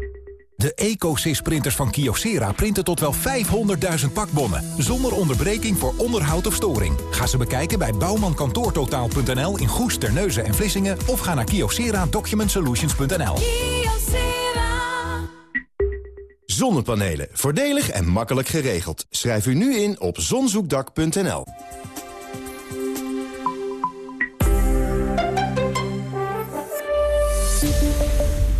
De EcoSys printers van Kyocera printen tot wel 500.000 pakbonnen. Zonder onderbreking voor onderhoud of storing. Ga ze bekijken bij bouwmankantoortotaal.nl in Goes, Terneuzen en Vlissingen... of ga naar kyocera-documentsolutions.nl. Zonnepanelen. Voordelig en makkelijk geregeld. Schrijf u nu in op zonzoekdak.nl.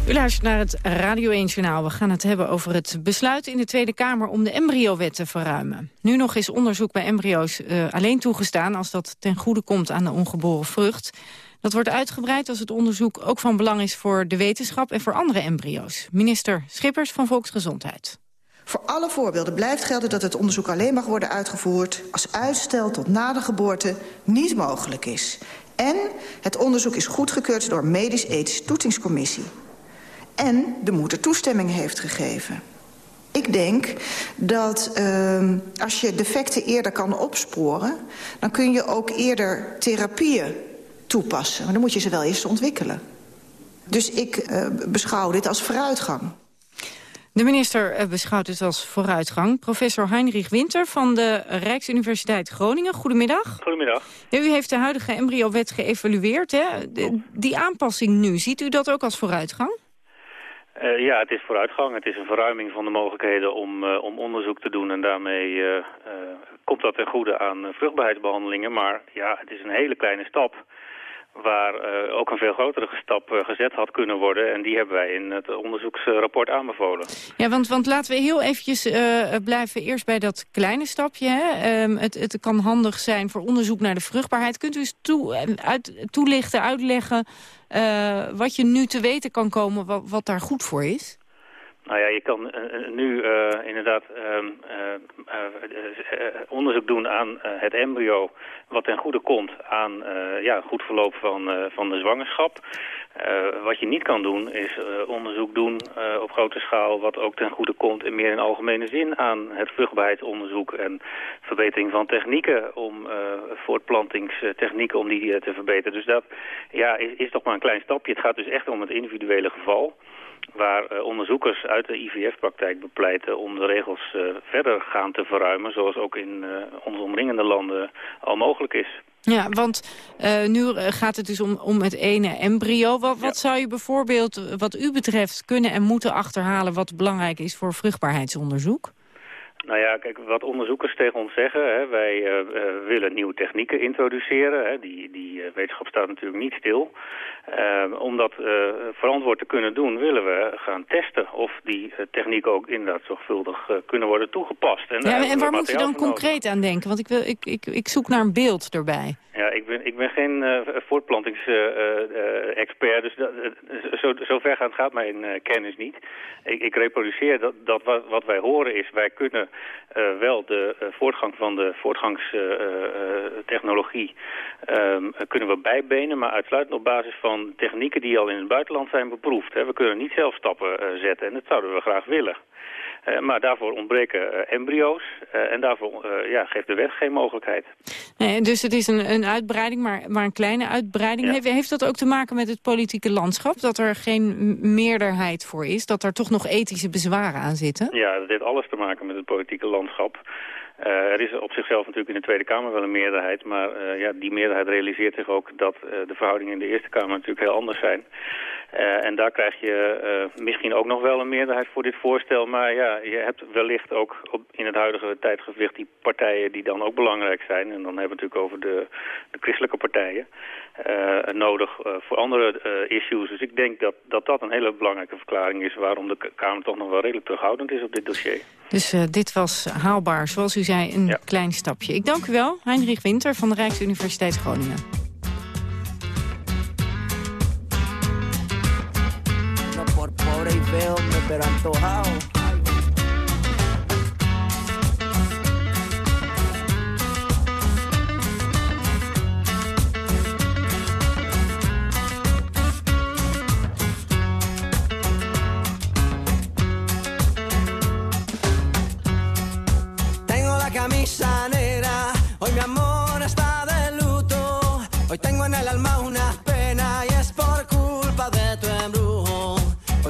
U luistert naar het Radio 1 Journaal. We gaan het hebben over het besluit in de Tweede Kamer om de embryowet te verruimen. Nu nog is onderzoek bij embryo's uh, alleen toegestaan als dat ten goede komt aan de ongeboren vrucht. Dat wordt uitgebreid als het onderzoek ook van belang is voor de wetenschap en voor andere embryo's. Minister Schippers van Volksgezondheid. Voor alle voorbeelden blijft gelden dat het onderzoek alleen mag worden uitgevoerd... als uitstel tot na de geboorte niet mogelijk is. En het onderzoek is goedgekeurd door medisch-ethische toetsingscommissie. En de moeder toestemming heeft gegeven. Ik denk dat uh, als je defecten eerder kan opsporen... dan kun je ook eerder therapieën toepassen. Maar dan moet je ze wel eerst ontwikkelen. Dus ik uh, beschouw dit als vooruitgang. De minister uh, beschouwt het als vooruitgang. Professor Heinrich Winter van de Rijksuniversiteit Groningen. Goedemiddag. Goedemiddag. U heeft de huidige embryo-wet geëvalueerd. Hè? De, die aanpassing nu, ziet u dat ook als vooruitgang? Uh, ja, het is vooruitgang. Het is een verruiming van de mogelijkheden om, uh, om onderzoek te doen. En daarmee uh, komt dat ten goede aan vruchtbaarheidsbehandelingen. Maar ja, het is een hele kleine stap waar ook een veel grotere stap gezet had kunnen worden. En die hebben wij in het onderzoeksrapport aanbevolen. Ja, want, want laten we heel eventjes blijven eerst bij dat kleine stapje. Hè? Um, het, het kan handig zijn voor onderzoek naar de vruchtbaarheid. Kunt u eens toe, uit, toelichten, uitleggen wat je nu te weten kan komen wat, wat daar goed voor is? Nou ja, je kan uh, nu uh, inderdaad uh, onderzoek doen aan het embryo... wat ten goede komt aan ja, goed verloop van, van de zwangerschap. wat je niet kan doen is onderzoek doen op grote schaal... wat ook ten goede komt in meer in algemene zin aan het vruchtbaarheidsonderzoek... en verbetering van technieken om voortplantingstechnieken om die te verbeteren. Dus dat ja, is toch maar een klein stapje. Het gaat dus echt om het individuele geval waar uh, onderzoekers uit de IVF-praktijk bepleiten om de regels uh, verder gaan te verruimen, zoals ook in uh, onze omringende landen al mogelijk is. Ja, want nu gaat het dus om, om het ene embryo. Wat, wat zou je bijvoorbeeld, wat u betreft, kunnen en moeten achterhalen wat belangrijk is voor vruchtbaarheidsonderzoek? Nou ja, kijk, wat onderzoekers tegen ons zeggen, hè, wij uh, uh, willen nieuwe technieken introduceren. Hè, die die uh, wetenschap staat natuurlijk niet stil. om dat verantwoord te kunnen doen, willen we gaan testen of die technieken ook inderdaad zorgvuldig kunnen worden toegepast. En, ja, en waar moet je dan concreet aan denken? Want ik, wil, ik, ik, ik zoek naar een beeld erbij. Ja, ik ben, ik ben geen uh, voortplantingsexpert, dus dat, zo, zo gaat, mijn kennis niet. Ik, ik reproduceer dat, dat wat, wij horen is, wij kunnen wel de voortgang van de voortgangstechnologie uh, kunnen we bijbenen, maar uitsluitend op basis van technieken die al in het buitenland zijn beproefd. Hè. We kunnen niet zelf stappen zetten en dat zouden we graag willen. Uh, maar daarvoor ontbreken uh, embryo's uh, en daarvoor ja, geeft de wet geen mogelijkheid. Nee, dus het is een, een uitbreiding, maar, maar een kleine uitbreiding. Ja. Heeft, heeft dat ook te maken met het politieke landschap? Dat er geen meerderheid voor is? Dat er toch nog ethische bezwaren aan zitten? Ja, dat heeft alles te maken met het politieke landschap. Uh, er is op zichzelf natuurlijk in de Tweede Kamer wel een meerderheid, maar uh, ja, die meerderheid realiseert zich ook dat uh, de verhoudingen in de Eerste Kamer natuurlijk heel anders zijn. Uh, en daar krijg je uh, misschien ook nog wel een meerderheid voor dit voorstel. Maar ja, je hebt wellicht ook op, in het huidige tijdgewicht die partijen die dan ook belangrijk zijn. En dan hebben we het natuurlijk over de, de christelijke partijen. Uh, nodig voor andere issues. Dus ik denk dat, dat dat een hele belangrijke verklaring is... waarom de Kamer toch nog wel redelijk terughoudend is op dit dossier. Dus dit was haalbaar, zoals u zei, een ja. klein stapje. Ik dank u wel, Heinrich Winter van de Rijksuniversiteit Groningen. Pero antojado. Tengo la camisa negra, hoy mi amor está de luto. Hoy tengo en el alma una pena y es por culpa de tu embrujo.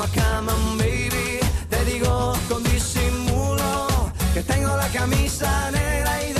Cama, cama, baby. Te digo con disimulo que tengo la camisa negra y debajo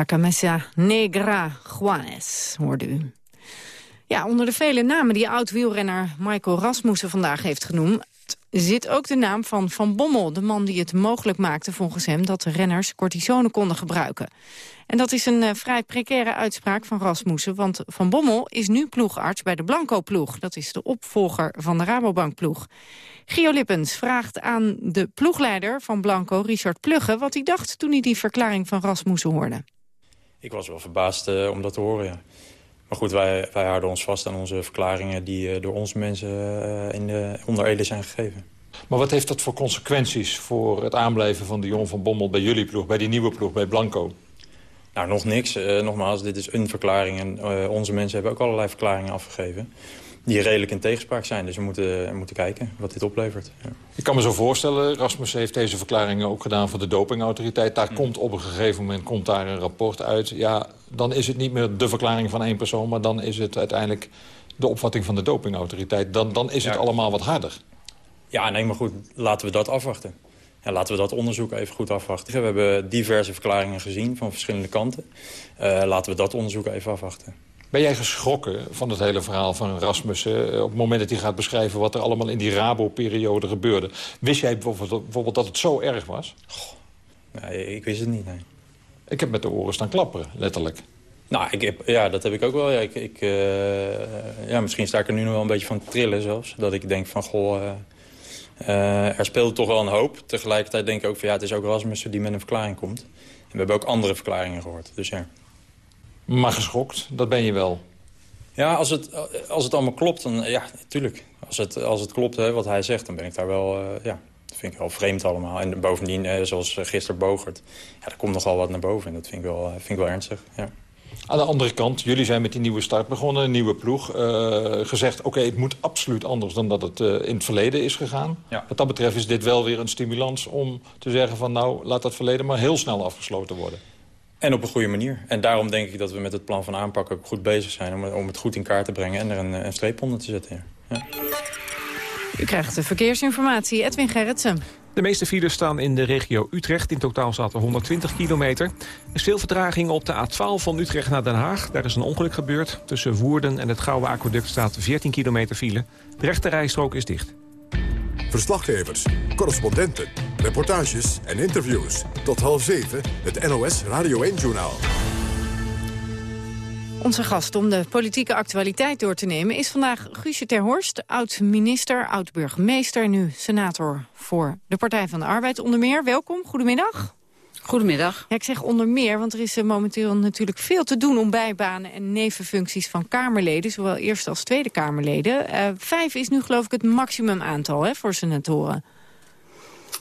La Camisa Negra Juanes, hoorde u. Ja, onder de vele namen die oud-wielrenner Michael Rasmussen vandaag heeft genoemd... zit ook de naam van Van Bommel, de man die het mogelijk maakte volgens hem... dat de renners cortisone konden gebruiken. En dat is een eh, vrij precaire uitspraak van Rasmussen... want Van Bommel is nu ploegarts bij de Blanco-ploeg. Dat is de opvolger van de Rabobank-ploeg. Gio Lippens vraagt aan de ploegleider van Blanco, Richard Plugge... wat hij dacht toen hij die verklaring van Rasmussen hoorde. Ik was wel verbaasd eh, om dat te horen, ja. Maar goed, wij, wij houden ons vast aan onze verklaringen... die eh, door onze mensen eh, in de, onder Ede zijn gegeven. Maar wat heeft dat voor consequenties voor het aanblijven van de Jon van Bommel... bij jullie ploeg, bij die nieuwe ploeg, bij Blanco? Nou, nog niks. Eh, nogmaals, dit is een verklaring. En onze mensen hebben ook allerlei verklaringen afgegeven... die redelijk in tegenspraak zijn. Dus we moeten, moeten kijken wat dit oplevert. Ja. Ik kan me zo voorstellen, Rasmus heeft deze verklaringen ook gedaan voor de dopingautoriteit. Daar komt op een gegeven moment komt daar een rapport uit. Ja, dan is het niet meer de verklaring van één persoon... maar dan is het uiteindelijk de opvatting van de dopingautoriteit. Dan, dan is het allemaal wat harder. Ja, nee, maar goed, laten we dat afwachten. Ja, laten we dat onderzoek even goed afwachten. We hebben diverse verklaringen gezien van verschillende kanten. Uh, laten we dat onderzoek even afwachten. Ben jij geschrokken van het hele verhaal van Rasmussen... op het moment dat hij gaat beschrijven wat er allemaal in die Rabo-periode gebeurde? Wist jij bijvoorbeeld, dat het zo erg was? Goh, nee, ik wist het niet, nee. Ik heb met de oren staan klapperen, letterlijk. Nou, ik heb, ja, dat heb ik ook wel. Ja, ik, ik, uh, ja, misschien sta ik er nu nog wel een beetje van te trillen zelfs. Dat ik denk van, goh, uh, uh, er speelt toch wel een hoop. Tegelijkertijd denk ik ook van, ja, het is ook Rasmussen die met een verklaring komt. En we hebben ook andere verklaringen gehoord, dus ja. Maar geschokt, dat ben je wel. Ja, als het, als het allemaal klopt, dan ja, natuurlijk. Als het, als het klopt, hè, wat hij zegt, dan ben ik daar wel... Uh, ja, dat vind ik wel vreemd allemaal. En bovendien, uh, zoals gisteren Bogert, ja, er komt nogal wat naar boven. En dat vind ik wel, vind ik wel ernstig, ja. Aan de andere kant, jullie zijn met die nieuwe start begonnen, een nieuwe ploeg. Uh, gezegd, oké, okay, het moet absoluut anders dan dat het uh, in het verleden is gegaan. Ja. Wat dat betreft is dit wel weer een stimulans om te zeggen van... nou, laat dat verleden maar heel snel afgesloten worden. En op een goede manier. En daarom denk ik dat we met het plan van aanpak ook goed bezig zijn... om, om het goed in kaart te brengen en er een, een streep onder te zetten. Ja. U krijgt de verkeersinformatie. Edwin Gerritsen. De meeste files staan in de regio Utrecht. In totaal staat er 120 kilometer. Er is veel vertraging op de A12 van Utrecht naar Den Haag. Daar is een ongeluk gebeurd. Tussen Woerden en het Gouden Aquaduct staat 14 kilometer file. De rechte rijstrook is dicht. Verslaggevers, correspondenten, reportages en interviews. Tot half zeven, het NOS Radio 1-journaal. Onze gast om de politieke actualiteit door te nemen... is vandaag Guusje ter Horst, oud-minister, oud-burgemeester... nu senator voor de Partij van de Arbeid onder meer. Welkom, goedemiddag. Goedemiddag. Ja, ik zeg onder meer, want er is eh, momenteel natuurlijk veel te doen... om bijbanen en nevenfuncties van Kamerleden... zowel eerste als tweede Kamerleden. Uh, vijf is nu geloof ik het maximum aantal hè, voor senatoren.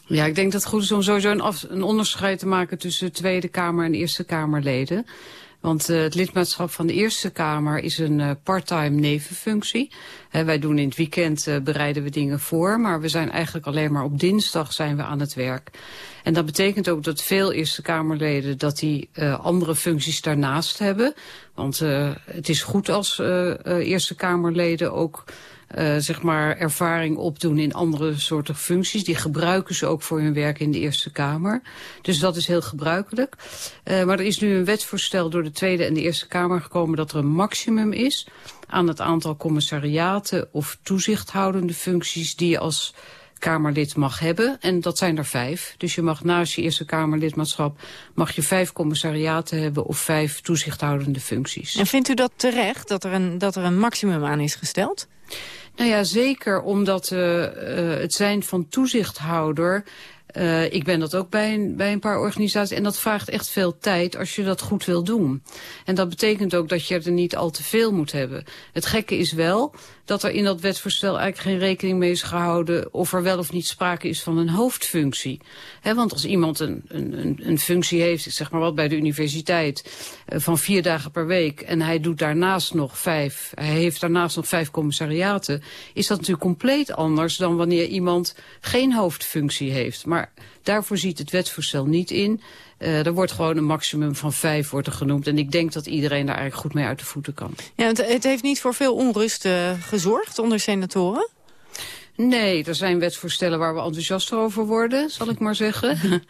Ja, ik denk dat het goed is om sowieso een, een onderscheid te maken... tussen Tweede Kamer en Eerste Kamerleden... Want uh, het lidmaatschap van de Eerste Kamer is een uh, parttime nevenfunctie. Wij doen in het weekend uh, bereiden we dingen voor, maar we zijn eigenlijk alleen maar op dinsdag zijn we aan het werk. En dat betekent ook dat veel Eerste Kamerleden dat die andere functies daarnaast hebben. Want het is goed als Eerste Kamerleden ook uh, zeg maar ervaring opdoen in andere soorten functies. Die gebruiken ze ook voor hun werk in de Eerste Kamer. Dus dat is heel gebruikelijk. Uh, maar er is nu een wetsvoorstel door de Tweede en de Eerste Kamer gekomen dat er een maximum is aan het aantal commissariaten of toezichthoudende functies die je als Kamerlid mag hebben. En dat zijn er vijf. Dus je mag naast je Eerste Kamerlidmaatschap... mag je vijf commissariaten hebben of vijf toezichthoudende functies. En vindt u dat terecht, dat er een, dat er een maximum aan is gesteld? Nou ja, zeker omdat uh, het zijn van toezichthouder... Uh, ik ben dat ook bij een, bij een paar organisaties. En dat vraagt echt veel tijd als je dat goed wil doen. En dat betekent ook dat je er niet al te veel moet hebben. Het gekke is wel dat er in dat wetsvoorstel eigenlijk geen rekening mee is gehouden... of er wel of niet sprake is van een hoofdfunctie. Want als iemand een, een, een functie heeft, zeg maar wat bij de universiteit... Uh, van vier dagen per week en hij doet daarnaast nog vijf... hij heeft daarnaast nog vijf commissariaten... is dat natuurlijk compleet anders dan wanneer iemand geen hoofdfunctie heeft. Maar daarvoor ziet het wetsvoorstel niet in... Uh, er wordt gewoon een maximum van vijf wordt genoemd. En ik denk dat iedereen daar eigenlijk goed mee uit de voeten kan. Ja, het, heeft niet voor veel onrust uh, onder senatoren? Nee, er zijn wetsvoorstellen waar we enthousiast over worden, zal ik maar zeggen. [LAUGHS]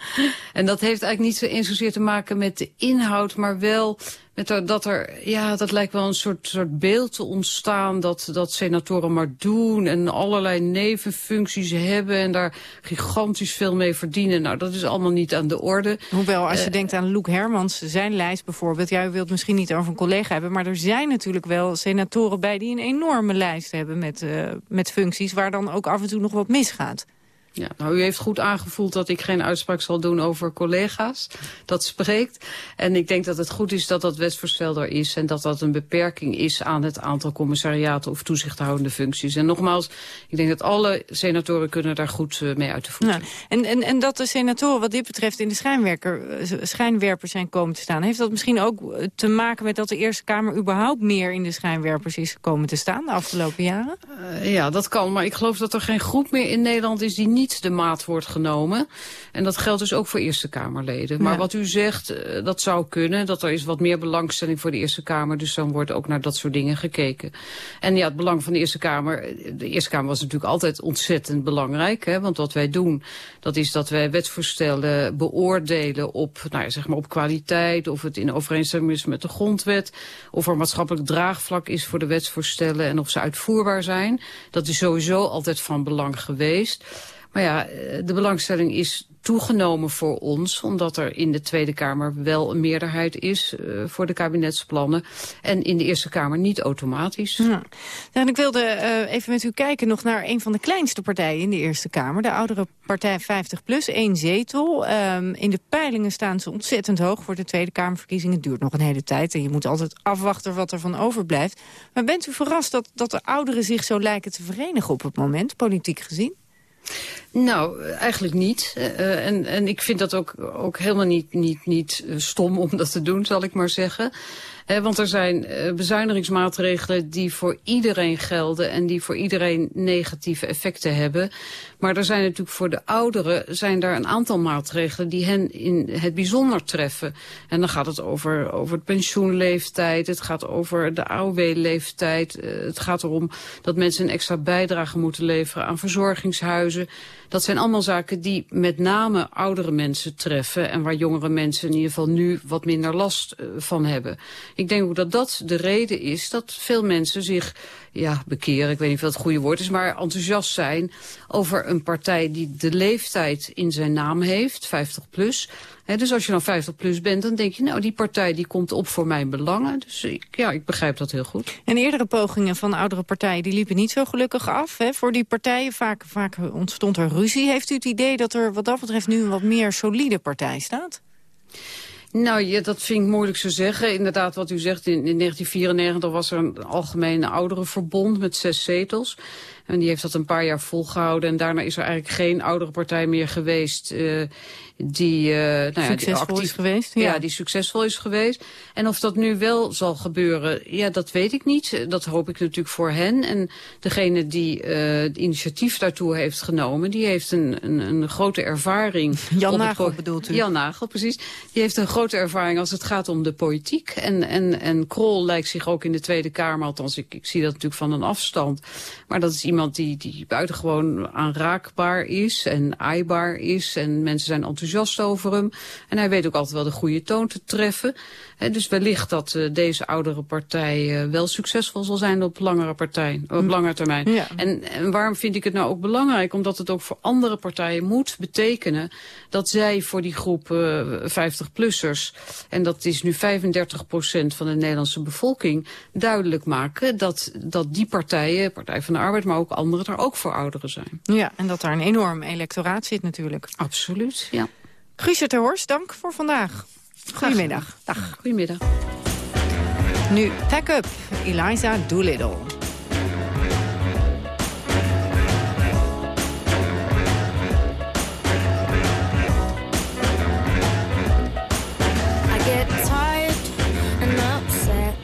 en dat heeft eigenlijk niet zo eens zozeer te maken met de inhoud, maar wel dat er, ja, dat lijkt wel een soort, soort beeld te ontstaan dat, dat senatoren maar doen en allerlei nevenfuncties hebben en daar gigantisch veel mee verdienen. Nou, dat is allemaal niet aan de orde. Hoewel, als je uh, denkt aan Loek Hermans, zijn lijst bijvoorbeeld, jij wilt misschien niet over een collega hebben, maar er zijn natuurlijk wel senatoren bij die een enorme lijst hebben met, uh, met functies waar dan ook af en toe nog wat misgaat. Ja, nou, u heeft goed aangevoeld dat ik geen uitspraak zal doen over collega's. Dat spreekt. En ik denk dat het goed is dat dat wetsvoorstel er is... en dat dat een beperking is aan het aantal commissariaten... of toezichthoudende functies. En nogmaals, ik denk dat alle senatoren kunnen daar goed uh, mee uit de voeten. Nou, en, en, en dat de senatoren wat dit betreft in de schijnwerker, schijnwerpers zijn komen te staan... heeft dat misschien ook te maken met dat de Eerste Kamer... überhaupt meer in de schijnwerpers is komen te staan de afgelopen jaren? Uh, ja, dat kan. Maar ik geloof dat er geen groep meer in Nederland is... die niet de maat wordt genomen. En dat geldt dus ook voor Eerste Kamerleden. Maar ja. wat u zegt, uh, dat zou kunnen. Dat er is wat meer belangstelling voor de Eerste Kamer. Dus dan wordt ook naar dat soort dingen gekeken. En ja, het belang van de Eerste Kamer... De Eerste Kamer was natuurlijk altijd ontzettend belangrijk. Hè, want wat wij doen, dat is dat wij wetsvoorstellen beoordelen op, nou, zeg maar op kwaliteit. Of het in overeenstemming is met de grondwet. Of er maatschappelijk draagvlak is voor de wetsvoorstellen. En of ze uitvoerbaar zijn. Dat is sowieso altijd van belang geweest. Maar ja, de belangstelling is toegenomen voor ons... omdat er in de Tweede Kamer wel een meerderheid is uh, voor de kabinetsplannen... en in de Eerste Kamer niet automatisch. En ik wilde uh, even met u kijken nog naar een van de kleinste partijen in de Eerste Kamer. De oudere partij 50 plus, één zetel. Um, in de peilingen staan ze ontzettend hoog voor de Tweede Kamerverkiezingen. Het duurt nog een hele tijd en je moet altijd afwachten wat er van overblijft. Maar bent u verrast dat, dat de ouderen zich zo lijken te verenigen op het moment, politiek gezien? Nou, eigenlijk niet. Uh, en, en ik vind dat ook, ook helemaal niet, niet, niet stom om dat te doen, zal ik maar zeggen. Want er zijn uh, bezuinigingsmaatregelen die voor iedereen gelden... en die voor iedereen negatieve effecten hebben. Maar er zijn natuurlijk voor de ouderen zijn er een aantal maatregelen... die hen in het bijzonder treffen. En dan gaat het over, over de pensioenleeftijd, het gaat over de AOW-leeftijd... Uh, het gaat erom dat mensen een extra bijdrage moeten leveren aan verzorgingshuizen... Dat zijn allemaal zaken die met name oudere mensen treffen... en waar jongere mensen in ieder geval nu wat minder last uh, van hebben. Ik denk ook dat dat de reden is dat veel mensen zich ja, bekeren, ik weet niet of dat het goede woord is... maar enthousiast zijn over een partij die de leeftijd in zijn naam heeft, 50 plus... He, dus als je dan 50 plus bent, dan denk je, nou, die partij die komt op voor mijn belangen. Dus ik, ja, ik begrijp dat heel goed. En eerdere pogingen van oudere partijen, die liepen niet zo gelukkig af. Hè? Voor die partijen, vaak, vaak ontstond er ruzie. Heeft u het idee dat er wat dat betreft nu een wat meer solide partij staat? Nou, ja, dat vind ik moeilijk te zeggen. Inderdaad, wat u zegt, in, in 1994 was er een algemene ouderenverbond met zes zetels. En die heeft dat een paar jaar volgehouden. En daarna is er eigenlijk geen oudere partij meer geweest... Uh, die, uh, nou ja, succesvol die actief, is geweest. Ja. ja. die succesvol is geweest. En of dat nu wel zal gebeuren, ja, dat weet ik niet. Dat hoop ik natuurlijk voor hen. En degene die uh, het initiatief daartoe heeft genomen... die heeft een, een, een grote ervaring. [LAUGHS] Jan Nagel bedoelt u? Jan Nagel, precies. Die heeft een grote ervaring als het gaat om de politiek. En, en, en Krol lijkt zich ook in de Tweede Kamer... althans, ik, ik zie dat natuurlijk van een afstand. Maar dat is iemand die, die buitengewoon aanraakbaar is en aaibaar is. En mensen zijn enthousiast over hem. En hij weet ook altijd wel de goede toon te treffen. He, dus wellicht dat uh, deze oudere partij uh, wel succesvol zal zijn op langere, partij, op Hm. langere termijn. Ja. En, en waarom vind ik het nou ook belangrijk? Omdat het ook voor andere partijen moet betekenen dat zij voor die groep uh, 50-plussers, en dat is nu 35 procent van de Nederlandse bevolking, duidelijk maken dat, dat die partijen, Partij van de Arbeid, maar ook anderen, er ook voor ouderen zijn. Ja, en dat daar een enorm electoraat zit natuurlijk. Absoluut, ja. Guusje ter Horst, dank voor vandaag. Goedemiddag. Dag. Goedemiddag. Nu Pack Up, Eliza Doolittle. I get tired and upset,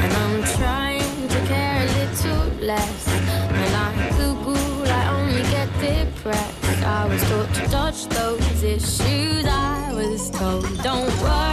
and I'm trying to care a little less. When I Google, I only get depressed. I was taught to dodge those issues. I was don't worry,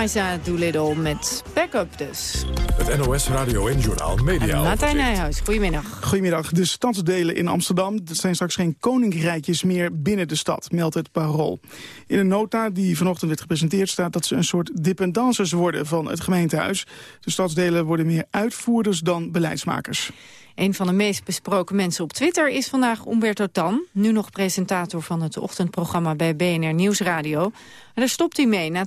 me. Eliza Doolittle met Pack Up dus. Het NOS Radio en Journaal Media. Martijn Nijhuis, goedemiddag. Goedemiddag. De stadsdelen in Amsterdam het zijn straks geen koninkrijkjes meer binnen de stad, meldt het Parool. In een nota die vanochtend werd gepresenteerd staat dat ze een soort dependances worden van het gemeentehuis. De stadsdelen worden meer uitvoerders dan beleidsmakers. Een van de meest besproken mensen op Twitter is vandaag Umberto Tan. Nu nog presentator van het ochtendprogramma bij BNR Nieuwsradio. En daar stopt hij mee na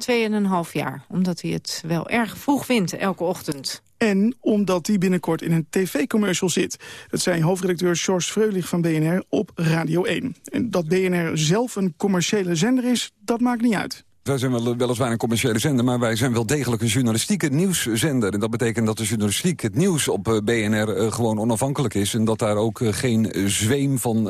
2,5 jaar. Omdat hij het wel erg vroeg vindt elke ochtend. En omdat hij binnenkort in een tv-commercial zit. Dat zei hoofdredacteur George Freulich van BNR op Radio 1. En dat BNR zelf een commerciële zender is, dat maakt niet uit. Wij zijn wel, weliswaar een commerciële zender, maar wij zijn wel degelijk een journalistieke nieuwszender. En dat betekent dat de journalistiek, het nieuws op eh, BNR uh, gewoon onafhankelijk is. En dat daar ook uh, geen zweem van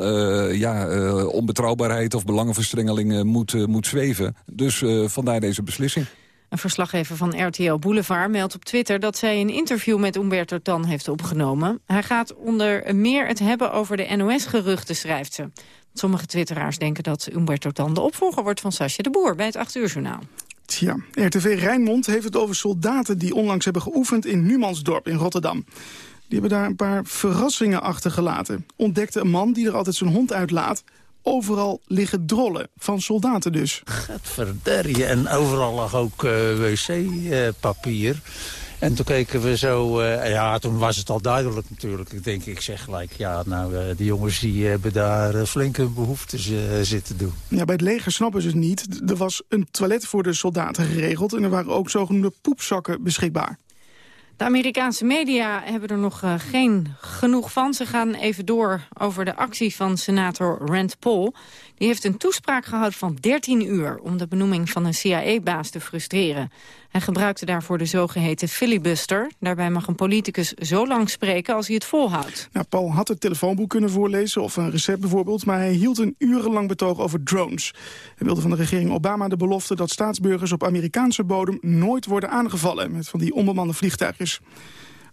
ja, onbetrouwbaarheid of belangenverstrengeling moet, moet zweven. Dus vandaar deze beslissing. Een verslaggever van RTL Boulevard meldt op Twitter dat zij een interview met Umberto Tan heeft opgenomen. Hij gaat onder meer het hebben over de NOS-geruchten, schrijft ze. Sommige twitteraars denken dat Umberto Tan de opvolger wordt van Sascha de Boer bij het 8 uur journaal. Tja, RTV Rijnmond heeft het over soldaten die onlangs hebben geoefend in Numansdorp in Rotterdam. Die hebben daar een paar verrassingen achtergelaten. Ontdekte een man die er altijd zijn hond uitlaat, overal liggen drollen. Van soldaten dus. Verderje. En overal lag ook uh, wc-papier. En toen keken we zo, uh, ja, toen was het al duidelijk natuurlijk. Ik denk, ik zeg gelijk, ja, nou, uh, die jongens die hebben daar uh, flink hun behoeftes zitten doen. Ja, bij het leger snappen ze het niet. Er was een toilet voor de soldaten geregeld en er waren ook zogenoemde poepzakken beschikbaar. De Amerikaanse media hebben er nog geen genoeg van. Ze gaan even door over de actie van senator Rand Paul. Die heeft een toespraak gehouden van 13 uur... om de benoeming van een CIA-baas te frustreren. Hij gebruikte daarvoor de zogeheten filibuster. Daarbij mag een politicus zo lang spreken als hij het volhoudt. Nou, Paul had het telefoonboek kunnen voorlezen, of een recept bijvoorbeeld... maar hij hield een urenlang betoog over drones. Hij wilde van de regering Obama de belofte... dat staatsburgers op Amerikaanse bodem nooit worden aangevallen... met van die onbemande vliegtuigjes.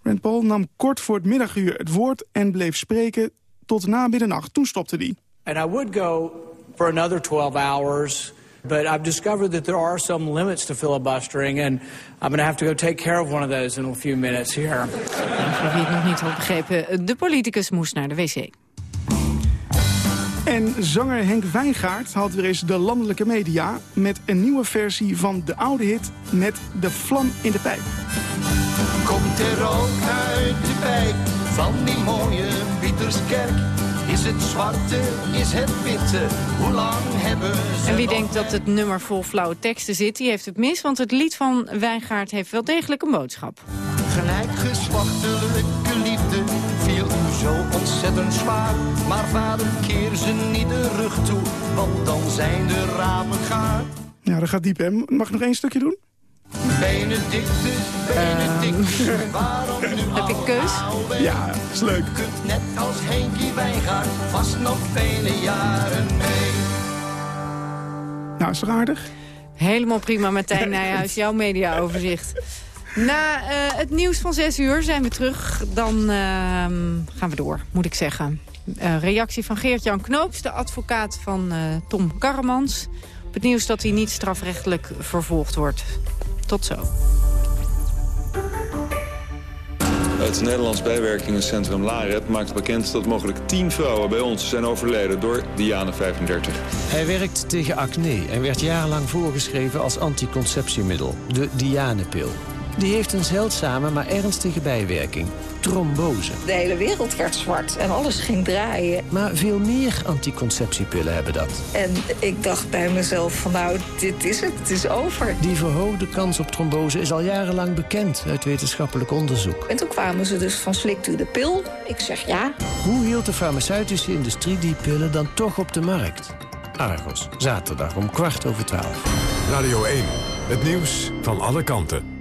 Rand Paul nam kort voor het middaguur het woord en bleef spreken tot na middernacht. Toen stopte hij. And I would go for another 12 hours... But I've discovered that there are some limits to filibustering, and I'm going to have to go take care of one of those in a few minutes here. Voor wie het nog niet had begrepen, de politicus moest naar de wc. En zanger Henk Wijngaard haalt weer eens de landelijke media... met een nieuwe versie van de oude hit met de vlam in de pijp. Komt er rook uit de pijp van die mooie Pieterskerk... Is het zwarte, is het witte, hoe lang hebben ze... En wie denkt dat het nummer vol flauwe teksten zit, die heeft het mis... want het lied van Wijngaard heeft wel degelijk een boodschap. Gelijkgeslachtelijke liefde viel u zo ontzettend zwaar. Maar vader, keer ze niet de rug toe, want dan zijn de rapen gaar. Ja, dat gaat diep, hè? Mag ik nog één stukje doen? Benedictus, Benedictus, uh, waarom [LAUGHS] nu Heb je keus? Ja, is leuk. Net als Henkie Wijngaard, vast nog vele jaren mee. Nou, is toch aardig? Helemaal prima, Martijn [LAUGHS] Nijhuis, jouw mediaoverzicht. Na uh, het nieuws van 6 uur zijn we terug. Dan uh, gaan we door, moet ik zeggen. Uh, reactie van Geert-Jan Knoops, de advocaat van Tom Karremans. Op het nieuws dat hij niet strafrechtelijk vervolgd wordt. Tot zo. Het Nederlands Bijwerkingencentrum LAREP maakt bekend dat mogelijk 10 vrouwen bij ons zijn overleden door Diane 35. Hij werkt tegen acne en werd jarenlang voorgeschreven als anticonceptiemiddel, de Diane-pil. Die heeft een zeldzame maar ernstige bijwerking. Trombose. De hele wereld werd zwart en alles ging draaien. Maar veel meer anticonceptiepillen hebben dat. En ik dacht bij mezelf van nou, dit is het, het is over. Die verhoogde kans op trombose is al jarenlang bekend uit wetenschappelijk onderzoek. En toen kwamen ze dus van slikt u de pil? Ik zeg ja. Hoe hield de farmaceutische industrie die pillen dan toch op de markt? Argos, zaterdag om kwart over twaalf. Radio 1, het nieuws van alle kanten.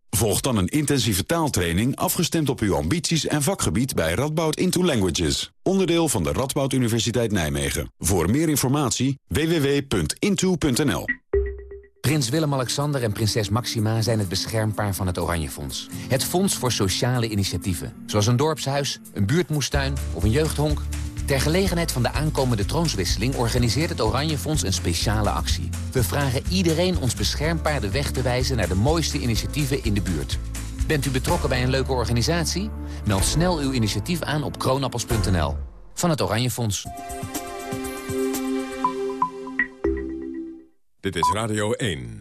Volg dan een intensieve taaltraining afgestemd op uw ambities en vakgebied bij Radboud Into Languages. Onderdeel van de Radboud Universiteit Nijmegen. Voor meer informatie www.into.nl Prins Willem-Alexander en prinses Maxima zijn het beschermpaar van het Oranje Fonds. Het fonds voor sociale initiatieven. Zoals een dorpshuis, een buurtmoestuin of een jeugdhonk. Ter gelegenheid van de aankomende troonswisseling organiseert het Oranje Fonds een speciale actie. We vragen iedereen ons beschermpaar de weg te wijzen naar de mooiste initiatieven in de buurt. Bent u betrokken bij een leuke organisatie? Meld snel uw initiatief aan op kroonappels.nl. Van het Oranje Fonds. Dit is Radio 1.